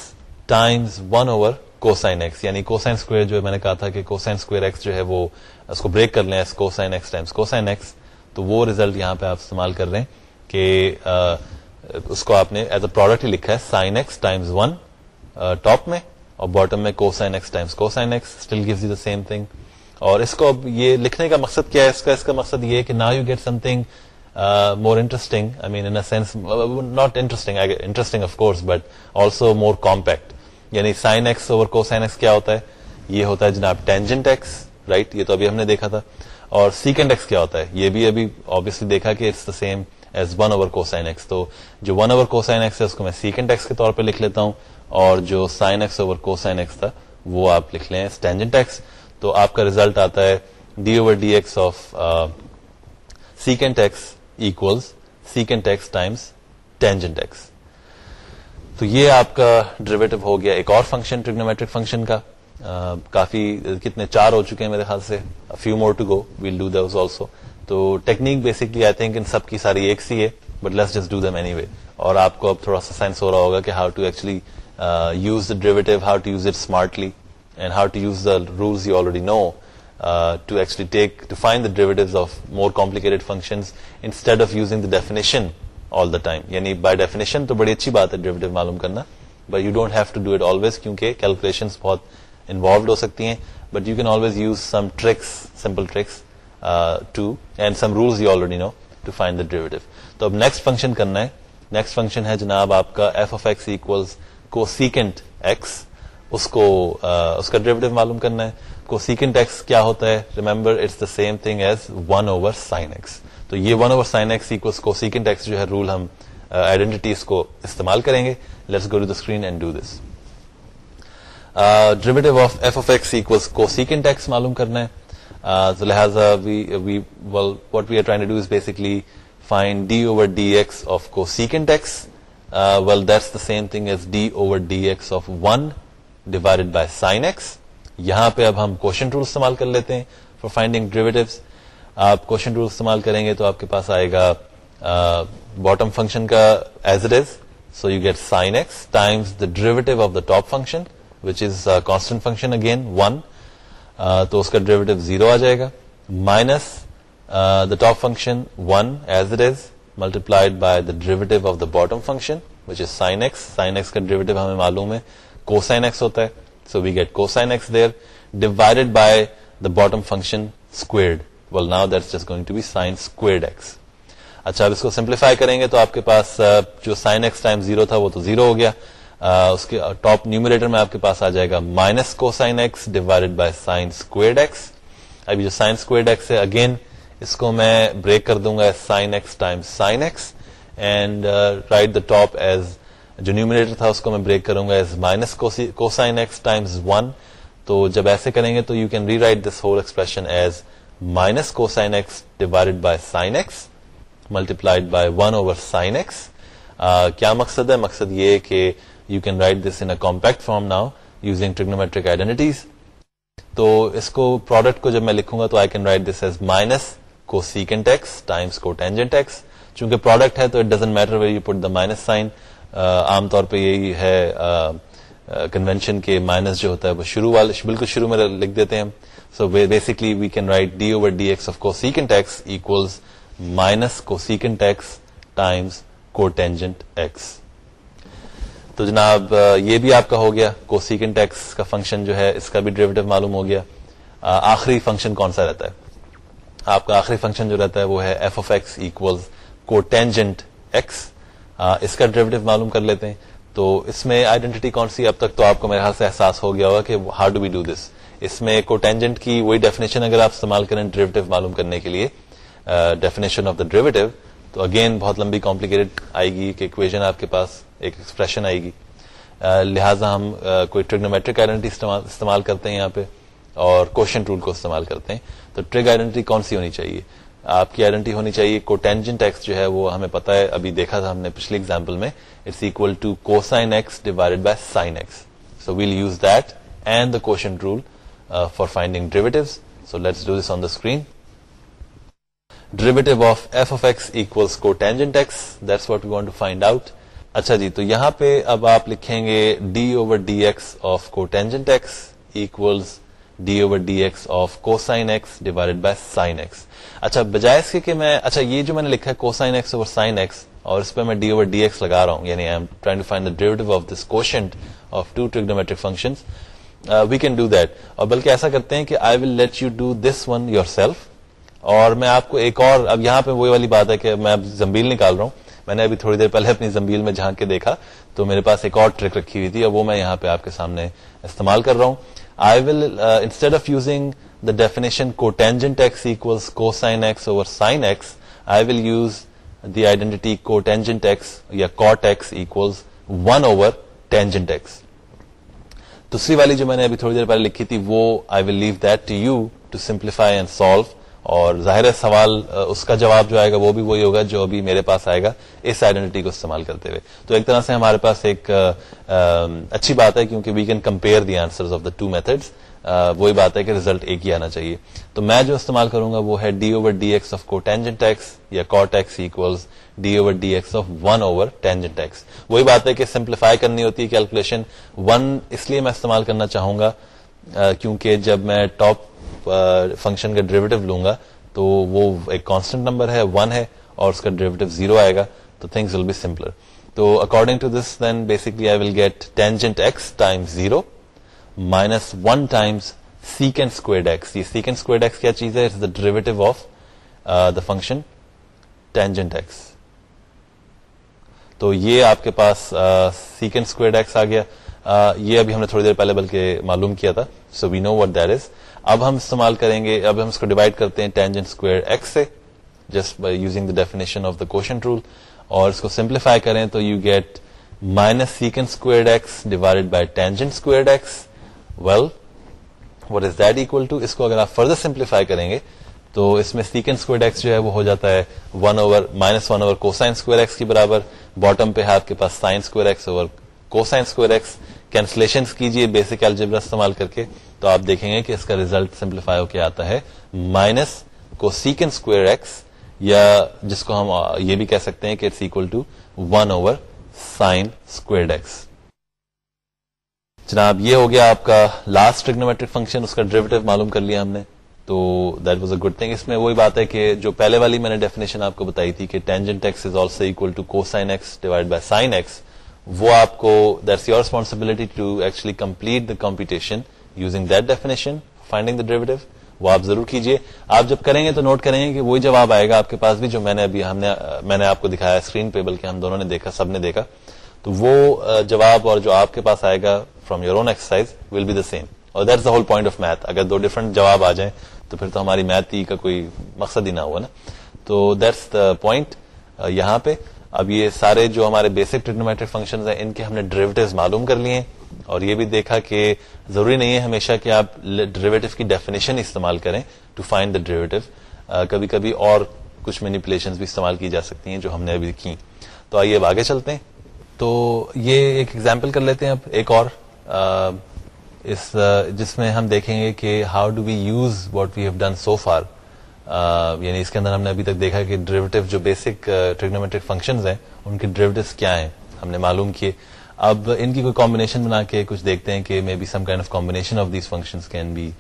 times one over cosine x یعنی کو سائن اسکوئر جو ہے میں نے کہا تھا کہ کو سائن اسکوئر ایکس جو ہے وہ اس کو بریک کر لیں cosine x times cosine x تو وہ ریزلٹ یہاں پہ آپ استعمال کر رہے ہیں کہ آ, اس کو آپ نے ایز اے پروڈکٹ ہی لکھا ہے sine x times one top میں اور باٹم میں cosine x times cosine x still gives the same thing اور اس کو اب یہ لکھنے کا مقصد کیا ہے؟ اس کا اس کا مقصد یہ ہے کہ نا you get something more interesting I mean in sense not interesting interesting of course but also more compact یعنی sine x over cosine x کیا ہوتا ہے؟ یہ ہوتا ہے جناب ٹینجنٹ ایکس رائٹ یہ تو ابھی ہم نے دیکھا تھا. اور سیکنڈ ایکس کیا ہوتا ہے؟ یہ بھی ابھی آبیسلی دیکھا کہ it's the same as one over cosine x تو جو one over cosine x ہے، اس کو میں سیکنڈ ایکس کے طور پہ لکھ لیتا ہوں. اور جو sine x over cosine x تھا، وہ آپ لکھ لیں ٹینجنٹ ایکس تو آپ کا ریزلٹ آتا ہے d over d x of secant x equals secant x times tangent x تو یہ آپ کا ڈریویٹو ہو گیا ایک اور فنکشن ٹریگنومیٹرک فنکشن کا. Uh, کافی، کتنے چار ہو چکے ہیں میرے خیال سے. Few more to go we'll do those also تو ٹیکنیک بیسکلی آئی تھنک ان سب کی ساری ایک سی ہے but let's just do them anyway اور آپ کو اب تھوڑا سا سائنس ہو رہا ہوگا کہ how to actually use the derivative how to use it smartly and how to use the rules you already know to actually take to find the derivative of more complicated functions instead of using the definition all the time یعنی by definition تو بڑی اچھی بات ہے derivative معلوم کرنا but you don't have to do it always کیونکہ calculation بہت انوالوڈ ہو سکتی ہیں but you can always use some tricks simple tricks to and some rules you already know to find the derivative تو اب next function کرنا ہے next function ہے جناب آپ کا f of x equals cosecant x اس کو uh, اس کا ڈریویٹو معلوم کرنا ہے۔ کو سیکنٹ ایکس کیا ہوتا ہے؟ Remember it's the same thing as one over sine x تو یہ one over sine x equals cosecant x جو ہے رول ہم آئیڈینٹیز uh, کو استعمال کریں گے۔ Let's go to the screen and do this derivative of f of x equals cosecant x معلوم کرنا ہے۔ uh, لہٰذا what we are trying do is basically find d over d x of cosecant x well that's the same thing as d over d x of one divided by sine x یہاں پہ اب ہم question rule استعمال کر لیتے ہیں for finding derivatives آپ quotient rule استعمال کریں گے تو آپ کے پاس آئے گا باٹم uh, فنکشن کا as it is so you get sine x times the derivative of the top function which is constant function again one تو اس کا ڈریویٹو زیرو آ جائے گا. Minus the top function one as it is multiplied by the derivative of the bottom function which is sine x sine x کا derivative ہمیں معلوم ہے cosine x ہوتا ہے so we get cosine x there divided by the bottom function squared well now that's just going to be sine squared x اچھا اب اس کو simplify کریں گے تو آپ کے پاس uh, جو سائن ایکس ٹائم زیرو تھا وہ تو زیرو ہو گیا. Uh, اس کے ٹاپ نیومریٹر میں آپ کے پاس آ جائے گا minus cosine x divided by sine squared x ابھی جو سائن اسکوئرڈ ایکس ہے اگین اس کو میں بریک کر دوں گا sine x time sine x and write the top as جو نیومریٹر تھا اس کو میں بریک کروں گا as minus cosine x times one تو جب ایسے کریں گے تو you can rewrite this whole expression as minus کو sine x divided by sine x multiplied by one over sine x کیا مقصد ہے مقصد یہ کہ you can write this in compact form now using trigonometric identities تو اس کو پروڈکٹ کو جب میں لکھوں گا تو I can write this as minus cosecant x times cotangent x چونکہ پروڈکٹ ہے تو it doesn't matter where you put the minus sign عام طور پہ یہی ہے کنوینشن کے مائنس جو ہوتا ہے وہ شروع والے، بالکل شروع میں لکھ دیتے ہیں so basically we can write d over d x of cosecant x equals minus cosecant x times cotangent x تو جناب یہ بھی آپ کا ہو گیا۔ کو سیکنٹ ایکس کا فنکشن جو ہے، اس کا بھی ڈریویٹو معلوم ہو گیا۔ آخری فنکشن کون سا رہتا ہے؟ آپ کا آخری فنکشن جو رہتا ہے وہ ہے f of x equal cotangent x اس کا ڈریویٹو معلوم کر لیتے ہیں۔ تو اس میں آئیڈینٹی کون سی اب تک تو آپ کو میرے خیال سے احساس ہو گیا ہوگا کہ how do we do this اس میں کو ٹینجنٹ کی وہی ڈیفینیشن اگر آپ استعمال کریں ڈریویٹو معلوم کرنے کے لیے ڈیفینیشن آف دا ڈریویٹو تو اگین بہت لمبی کمپلیکیٹڈ آئے گی کہ اکویژن آپ کے پاس، ایک ایکسپریشن آئے گی لہٰذا ہم کوئی ٹریگنومیٹرک آئیڈینٹی استعمال کرتے ہیں یہاں پہ، اور کوشچن رول کو استعمال کرتے ہیں۔ تو ٹریگ آئیڈینٹی کون سی ہونی چاہیے؟ آپ کی آئیڈینٹی ہونی چاہیے. کو ٹینجنٹ ایکس جو ہے وہ ہمیں پتا ہے، ابھی دیکھا تھا ہم نے پچھلی ایگزامپل میں. It's equal to cosine x divided by sine x so we'll use that and the quotient rule for finding derivative so let's do this on the screen derivative of f of x equals cotangent x that's what we want to find out اچھا جی تو یہاں پہ اب آپ لکھیں گے d over d x of cotangent x equals d over d x of cosine x divided by sine x اچھا بجائے اس کے کہ میں اچھا یہ جو میں نے لکھا ہے cosine x over sine x اور اس پہ میں ڈی اوور ڈی ایکس لگا رہا ہوں یعنی I am trying to find the derivative of this quotient of two trigonometric function we can do that اور بلکہ ایسا کرتے ہیں کہ I will let you do this one yourself اور میں آپ کو ایک اور، اب یہاں پہ وہی والی بات ہے کہ میں اب زمبیل نکال رہا ہوں۔ میں نے ابھی تھوڑی دیر پہلے اپنی زمبیل میں جھانک کے دیکھا، تو میرے پاس ایک اور ٹرک رکھی ہوئی تھی، اور وہ میں یہاں پہ آپ کے سامنے استعمال کر رہا ہوں۔ I will instead of using the definition cotangent x equals cosine x over sine x I will use the identity cotangent x یا cot x equals one over tangent x دوسری والی جو میں نے ابھی تھوڑی دیر پہلے لکھی تھی، وہ I will leave that to you to simplify and solve اور ظاہر ہے، سوال، اس کا جواب جو آئے گا وہ بھی وہی ہوگا جو ابھی میرے پاس آئے گا اس آئیڈینٹی کو استعمال کرتے ہوئے۔ تو ایک طرح سے ہمارے پاس ایک اچھی بات ہے کیونکہ we can compare the answer of the two methods وہی بات ہے کہ ریزلٹ ایک ہی آنا چاہیے۔ تو میں جو استعمال کروں گا وہ ہے d over d x of cotangent x یا cot x equals d over d x of one over tangent x وہی بات ہے کہ سمپلیفائی کرنی ہوتی ہے کیلکولیشن ون اس لیے میں استعمال کرنا چاہوں گا کیونکہ جب میں ٹاپ فنکشن کا ڈریویٹو لوں گا تو وہ ایک کانسٹنٹ نمبر ہے ون ہے اور اس کا ڈریویٹو زیرو آئے گا۔ تو تھنگس ول بی سمپلر تو according to this then basically I will get tangent x time zero minus one times secant square x یہ سیکنڈ اسکوئر ایکس کیا چیز ہے the derivative of the function tangent x تو یہ آپ کے پاس سیکنڈ اسکوئر ایکس آ گیا. Uh, یہ ابھی ہم نے تھوڑی دیر پہلے بلکہ معلوم کیا تھا. سو وی نو وٹ دیٹ از اب ہم استعمال کریں گے اب ہم اس کو ڈیوائڈ کرتے ہیں ٹینجنٹ اسکوئر ایکس سے just by using the definition of the quotient rule اور اس کو سمپلیفائی کریں تو you get minus secant square x divide by tangent square x well what is that equal to اس کو اگر آپ فردر سمپلیفائی کریں گے، تو اس میں سیکنڈ اسکوئر ایکس جو ہے وہ ہو جاتا ہے one over minus one over cosine square x کے برابر. باٹم پہ ہے آپ کے پاس sine square x over cosine square x cancellation کیجیے بیسک الجبرا استعمال کر کے. تو آپ دیکھیں گے کہ اس کا ریزلٹ سمپلیفائی ہو کے آتا ہے. Minus cosecant square x یا جس کو ہم یہ بھی کہہ سکتے ہیں کہ it's equal to one over sine square x جناب، یہ ہو گیا آپ کا لاسٹ ٹریگنومیٹرک فنکشن اس کا ڈریویٹو معلوم کر لیا ہم نے۔ تو that was a good thing اس میں وہی بات ہے کہ جو پہلے والی میں نے ڈیفینیشن آپ کو بتائی تھی کہ tangent x is also equal to cosine x divide by sine x وہ آپ کو that's your responsibility to actually complete the computation using that definition finding the derivative وہ آپ ضرور کیجیے آپ جب کریں گے تو نوٹ کریں گے کہ وہی جواب آئے گا آپ کے پاس بھی جو میں نے ابھی ہم نے، میں نے آپ کو دکھایا اسکرین پہ بلکہ ہم دونوں نے دیکھا، سب نے دیکھا۔ تو وہ جواب اور جو آپ کے پاس آئے گا from your own exercise will be the same اور that's the whole point of math اگر دو ڈفرنٹ جواب آ جائیں تو پھر تو ہماری میتھ کا کوئی مقصد ہی نہ ہوا نا؟ تو دیٹس دا پوائنٹ یہاں پہ. اب یہ سارے جو ہمارے بیسک ٹریگنومیٹرک فنکشن ہیں، ان کے ہم نے ڈریویٹو معلوم کر لیے اور یہ بھی دیکھا کہ ضروری نہیں ہے ہمیشہ کہ آپ ڈریویٹو کی ڈیفینیشن استعمال کریں ٹو فائنڈ دا ڈریویٹو کبھی کبھی اور کچھ مینیپولیشن بھی استعمال کی جا سکتی ہیں جو ہم نے ابھی کی. تو آئیے اب آگے چلتے ہیں. تو یہ ایک ایگزامپل کر لیتے ہیں اب، ایک اور اس جس میں ہم دیکھیں گے کہ how do we use what we have done so far یعنی اس کے اندر ہم نے ابھی تک دیکھا کہ ڈریویٹو جو بیسک ٹریگنومیٹرک فنکشن ہیں، ان کے ڈریویٹو کیا ہیں؟ ہم نے معلوم کیے۔ اب ان کی کوئی کمبینیشن بنا کے کچھ دیکھتے ہیں کہ may be some kind of combination of these function can be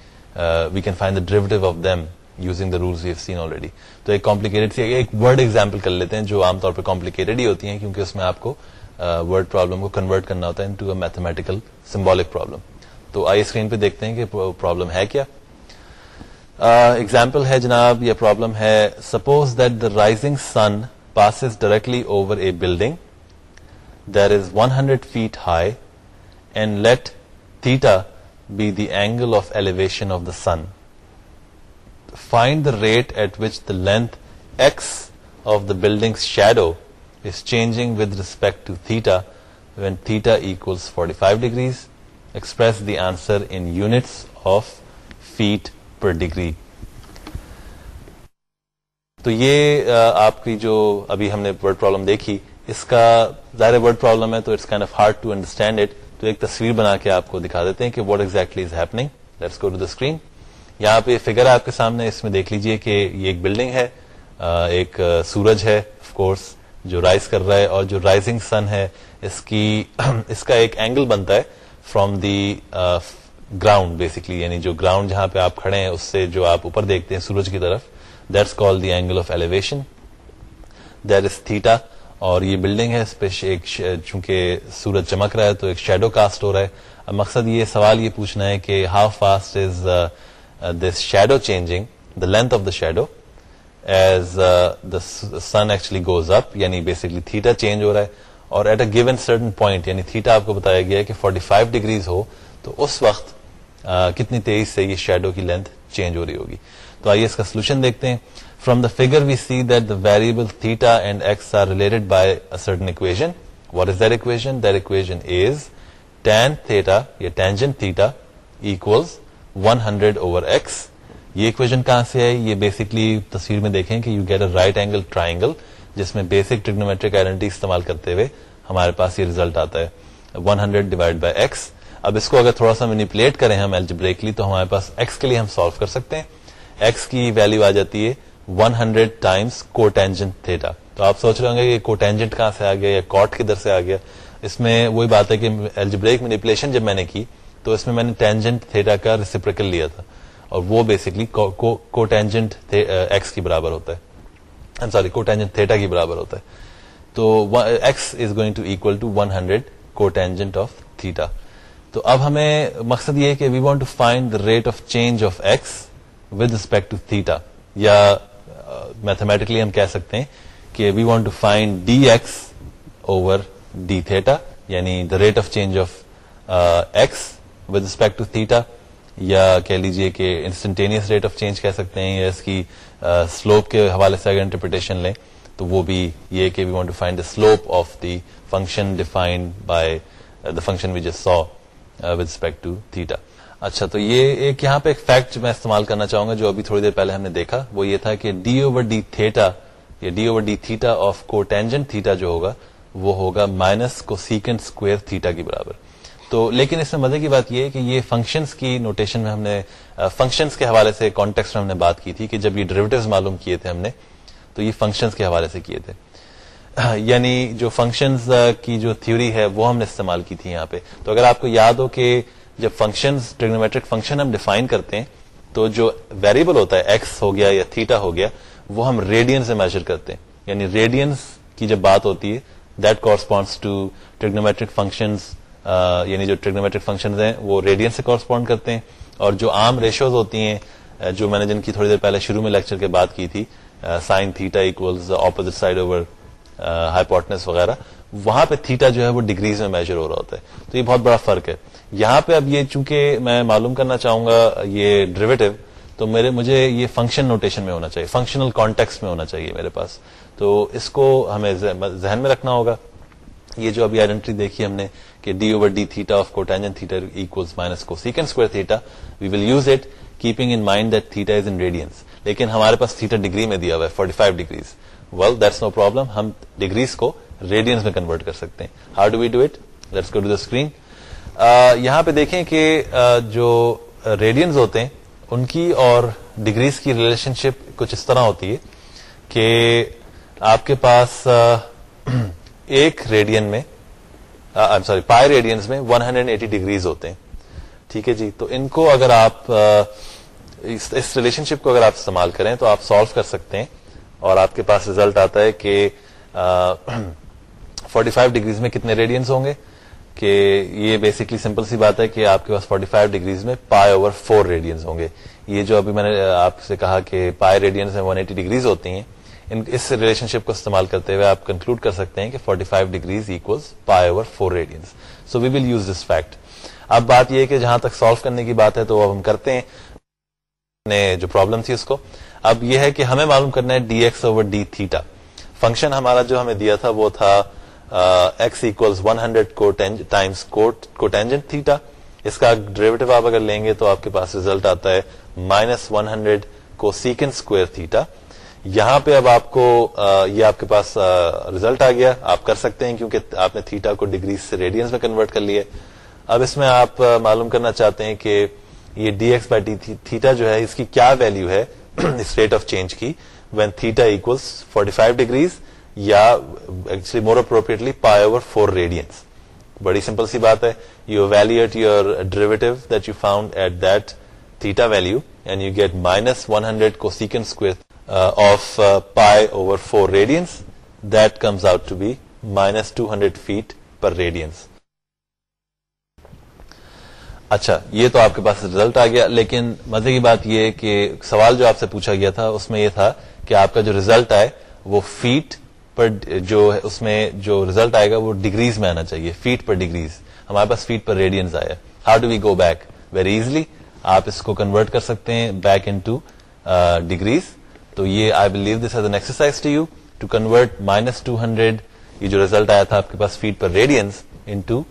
we can find the derivative of them using the rules seen already تو ایک کمپلیکیٹڈ سی، ایک ورڈ ایگزامپل کر لیتے ہیں جو عام طور پہ کمپلیکیٹڈ ہی ہوتی ہیں، کیونکہ اس میں آپ کو ورڈ پرابلم کو کنورٹ کرنا ہوتا ہے میتھمیٹیکل سمبولک پرابلم تو آئی اسکرین پہ دیکھتے ہیں کہ پرابلم ہے کیا؟ ایگزامپل ہے جناب، یہ پرابلم ہے suppose that the rising sun passes directly over a building there is one hundred feet high and let theta be the angle of elevation of the sun find the rate at which the length x of the building shadow is changing with respect to theta when theta equals forty five degrees express the answer in units of feet per degree تو یہ آپ کی جو ابھی ہم نے word problem دیکھی، اس کا ظاہر ورڈ پرابلم ہے، تو it's kind of hard to understand it تو ایک تصویر بنا کے آپ کو دکھا دیتے ہیں کہ what exactly is happening let's go to the screen یہاں پہ فگر آپ کے سامنے، اس میں دیکھ لیجیے کہ یہ ایک بلڈنگ ہے ایک سورج ہے آف کورس جو رائز کر رہا ہے اور جو رائزنگ سن ہے، اس کی (clears throat) اس کا ایک اینگل بنتا ہے فرام دی گراؤنڈ بیسکلی یعنی جو گراؤنڈ جہاں پہ آپ کھڑے ہیں، اس سے جو آپ اوپر دیکھتے ہیں سورج کی طرف that's call the angle of elevation that is theta اور یہ بلڈنگ ہے ایک چونکہ سورج چمک رہا ہے تو ایک شیڈو کاسٹ ہو رہا ہے۔ اب مقصد یہ سوال یہ پوچھنا ہے کہ how fast is this shadow changing the length of the shadow as the sun actually goes up یعنی بیسکلی تھیٹا چینج ہو رہا ہے اور at a given certain point یعنی تھیٹا آپ کو بتایا گیا ہے کہ 45 ڈگریز ہو تو اس وقت کتنی تیز سے یہ شیڈو کی لینتھ چینج ہو رہی ہوگی تو آئیے اس کا سولوشن دیکھتے ہیں from the figure we see that the variable theta and x are related by certain equation what is that equation that equation is tan theta یا tangent theta equals one hundred over x یہ equation کہاں سے ہے یہ basically تصویر میں دیکھیں کہ you get a right angle triangle جس میں بیسک ٹریگنومیٹرک آئیڈینٹی استعمال کرتے ہوئے ہمارے پاس یہ ریزلٹ آتا ہے۔ 100 ہنڈریڈ ڈیوائڈ بائی ایکس اب اس کو اگر تھوڑا سا مینیپولیٹ کریں ہم الجبریکلی تو ہمارے پاس ایکس کے لیے ہم سالو کر سکتے ہیں۔ ایکس کی ویلو آ جاتی ہے 100 ہنڈریڈ ٹائمس کوٹینجنٹ تھیٹا تو آپ سوچ رہے ہوں گے کہ کوٹینجنٹ کہاں سے آ گیا یا کاٹ کدھر سے آ گیا؟ اس میں وہی بات ہے کہ الجبریک مینیپولیشن جب میں نے کی تو اس میں میں نے ٹینجنٹ تھیٹا کا ریسیپریکل لیا تھا۔ اور وہ بیسکلی کوٹینجنٹ ایکس کی برابر ہوتا ہے. سوری کوٹینجنٹ تھیٹا کی برابر ہوتا ہے. تو x is going to equal to one hundred cotangent of theta تو اب ہمیں مقصد یہ ہے کہ we want to find the rate of change of x with respect to theta یا uh, میتھمیٹکلی ہم کہہ سکتے ہیں کہ we want to find d x over d theta یعنی the rate of change of x with respect to theta یا کہہ لیجیے کہ انسٹنٹینیس ریٹ آف چینج کہہ سکتے ہیں یا اس کی سلوپ کے حوالے سے اگر انٹرپریٹیشن لیں، تو وہ بھی یہ کہ we want to find the slope of the function defined by the function we جس سو ود ریسپیکٹ ٹو تھیٹا اچھا تو یہ ایک یہاں پہ ایک فیکٹ میں استعمال کرنا چاہوں گا جو ابھی تھوڑی دیر پہلے ہم نے دیکھا، وہ یہ تھا کہ ڈی اوور ڈی تھیٹا یا d over d theta of cotangent theta جو ہوگا، وہ ہوگا minus cosecant square theta کی برابر. تو لیکن اس میں مزے کی بات یہ ہے کہ یہ فنکشنز کی نوٹیشن میں ہم نے فنکشنز کے حوالے سے کانٹیکس میں ہم نے بات کی تھی کہ جب یہ ڈریویٹوز معلوم کیے تھے ہم نے، تو یہ فنکشنز کے حوالے سے کیے تھے۔ یعنی جو فنکشنز کی جو تھیوری ہے وہ ہم نے استعمال کی تھی یہاں پہ۔ تو اگر آپ کو یاد ہو کہ جب فنکشن ٹریگنومیٹرک فنکشن ہم ڈیفائن کرتے ہیں، تو جو ویریبل ہوتا ہے ایکس ہو گیا یا تھیٹا ہو گیا، وہ ہم ریڈین سے میجر کرتے ہیں۔ یعنی ریڈینس کی جب بات ہوتی ہے that corresponds to trigonometric functions یعنی جو ٹریگنومیٹرک فنکشن ہیں، وہ ریڈین سے کورسپونڈ کرتے ہیں اور جو عام ریشوز ہوتی ہیں جو میں نے جن کی تھوڑی دیر پہلے شروع میں لیکچر کے بات کی تھی sine theta equals opposite side over hypotenuse وغیرہ، وہاں پہ تھیٹا جو ہے وہ ڈگریز میں میجر ہو رہا ہوتا ہے۔ تو یہ بہت بڑا فرق ہے۔ یہاں پہ اب یہ چونکہ میں معلوم کرنا چاہوں گا یہ ڈریویٹو تو میرے، مجھے یہ فنکشن نوٹیشن میں ہونا چاہیے فنکشنل کانٹیکس میں ہونا چاہیے میرے پاس۔ تو اس کو ہمیں ذہن میں رکھنا ہوگا۔ یہ جو ابھی آئیڈینٹی دیکھی ہم نے کہ d over d theta of cotangent theta minus cosecant square theta we will use it keeping in mind that theta is in radians لیکن ہمارے پاس تھیٹا ڈگری میں دیا ہوا ہے forty five degrees well that's no problem ہم degrees کو radians میں کنورٹ کر سکتے ہیں. How do we do it let's go to the screen یہاں پہ دیکھیں کہ جو ریڈینز ہوتے ہیں، ان کی اور ڈگریز کی ریلیشن شپ کچھ اس طرح ہوتی ہے کہ آپ کے پاس (clears throat) ایک ریڈین میں سوری پائے ریڈینس میں 180 ڈگریز ہوتے ہیں۔ ٹھیک ہے جی؟ تو ان کو اگر آپ اس ریلیشن شپ کو اگر آپ استعمال کریں تو آپ سالو کر سکتے ہیں۔ اور آپ کے پاس ریزلٹ آتا ہے کہ 45 ڈگریز میں کتنے ریڈینس ہوں گے؟ کہ یہ بیسکلی سمپل سی بات ہے کہ آپ کے پاس 45 ڈگریز میں پائے اوور فور ریڈینس ہوں گے۔ یہ جو ابھی میں نے آپ سے کہا کہ پائے ریڈینس میں 180 ڈگریز ہوتی ہیں۔ اس ریلیشن شپ کو استعمال کرتے ہوئے آپ کنکلوڈ کر سکتے ہیں کہ 45 degrees equals pi over four radians so we will use this fact اب بات یہ کہ جہاں تک سالو کرنے کی بات ہے تو اب ہم کرتے ہیں جو پرابلم تھی اس کو. اب یہ ہے کہ ہمیں معلوم کرنا ہے d x over d theta function ہمارا جو ہمیں دیا تھا وہ تھا x equals one hundred times cotangent theta اس کا ڈریویٹو آپ اگر لیں گے تو آپ کے پاس ریزلٹ آتا ہے minus one hundred cosecant square theta یہاں پہ اب آپ کو یہ آپ کے پاس ریزلٹ آ گیا. آپ کر سکتے ہیں کیونکہ آپ نے تھیٹا کو ڈگری سے ریڈینس میں کنورٹ کر لیا اب اس میں آپ معلوم کرنا چاہتے ہیں کہ یہ d x by d theta جو ہے، اس کی کیا ویلو ہے؟ اس ریٹ آف چینج کی. When theta equals forty five degrees یا actually more appropriately pi over four radians بڑی سمپل سی بات ہے. You evaluate your derivative that you found at that theta value and you get minus one hundred cosecant square of pi over four radians that comes out to be minus two hundred feet per radians اچھا یہ تو آپ کے پاس result آ گیا لیکن مزے کی بات یہ کہ سوال جو آپ سے پوچھا گیا تھا اس میں یہ تھا کہ آپ کا جو ریزلٹ آئے وہ فیٹ پر جو اس میں جو ریزلٹ آئے گا وہ ڈگریز میں آنا چاہیے فیٹ پر ڈگریز ہمارے پاس فیٹ پر ریڈینس آیا how do we go back very easily آپ اس کو کنورٹ کر سکتے ہیں بیک ان ٹو ڈگریز تو یہ I believe this as an exercise to you to convert minus two hundred یہ جو ریزلٹ آیا تھا آپ کے پاس feet per radians into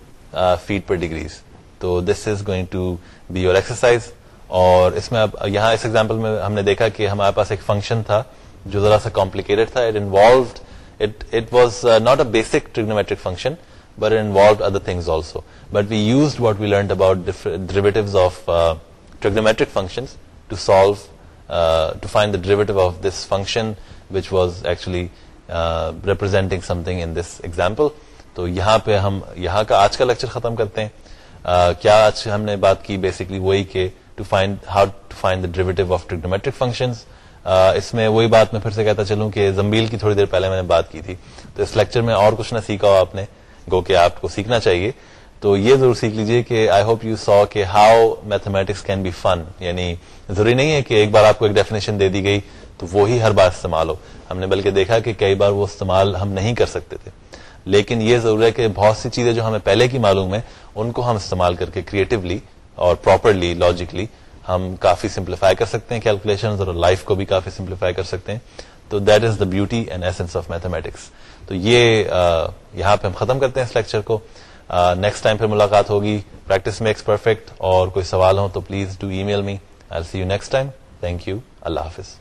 feet per degrees تو this is going to be your exercise اور اس میں اب یہاں اس ایگزامپل میں ہم نے دیکھا کہ ہمارے پاس ایک فنکشن تھا جو ذرا سا کمپلیکیٹڈ تھا. It involved it was not a basic trigonometric function but involved other things also but we used what we learned about derivatives of trigonometric function to solve to find the derivative of this function which was actually representing something in this example تو یہاں پہ ہم، یہاں کا آج کا lecture ختم کرتے ہیں. Uh, کیا آج ہم نے بات کی بیسکلی وہی کہ to find how to find the derivative of trigonometric functions اس میں وہی بات میں پھر سے کہتا چلوں کہ زمبیل کی تھوڑی دیر پہلے میں نے بات کی تھی. تو اس لیکچر میں اور کچھ نہ سیکھا ہو آپ نے. گو کہ آپ کو سیکھنا چاہیے. تو یہ ضرور سیکھ لیجیے کہ آئی ہوپ یو سو کہ how mathematics can be fun یعنی ضروری نہیں ہے کہ ایک بار آپ کو ایک ڈیفینیشن دے دی گئی تو وہی ہر بار استعمال ہو. ہم نے بلکہ دیکھا کہ کئی بار وہ استعمال ہم نہیں کر سکتے تھے. لیکن یہ ضرور ہے کہ بہت سی چیزیں جو ہمیں پہلے کی معلوم ہے ان کو ہم استعمال کر کے کریٹولی اور پراپرلی لاجکلی ہم کافی سمپلیفائی کر سکتے ہیں کیلکولیشن اور لائف کو بھی کافی سمپلیفائی کر سکتے ہیں. تو that is the beauty and essence of mathematics تو یہ یہاں پہ ہم ختم کرتے ہیں اس لیکچر کو. نیکسٹ ٹائم پھر ملاقات ہوگی. پریکٹس میکس پرفیکٹ اور کوئی سوال ہو تو please do email me I see you next time thank you اللہ حافظ.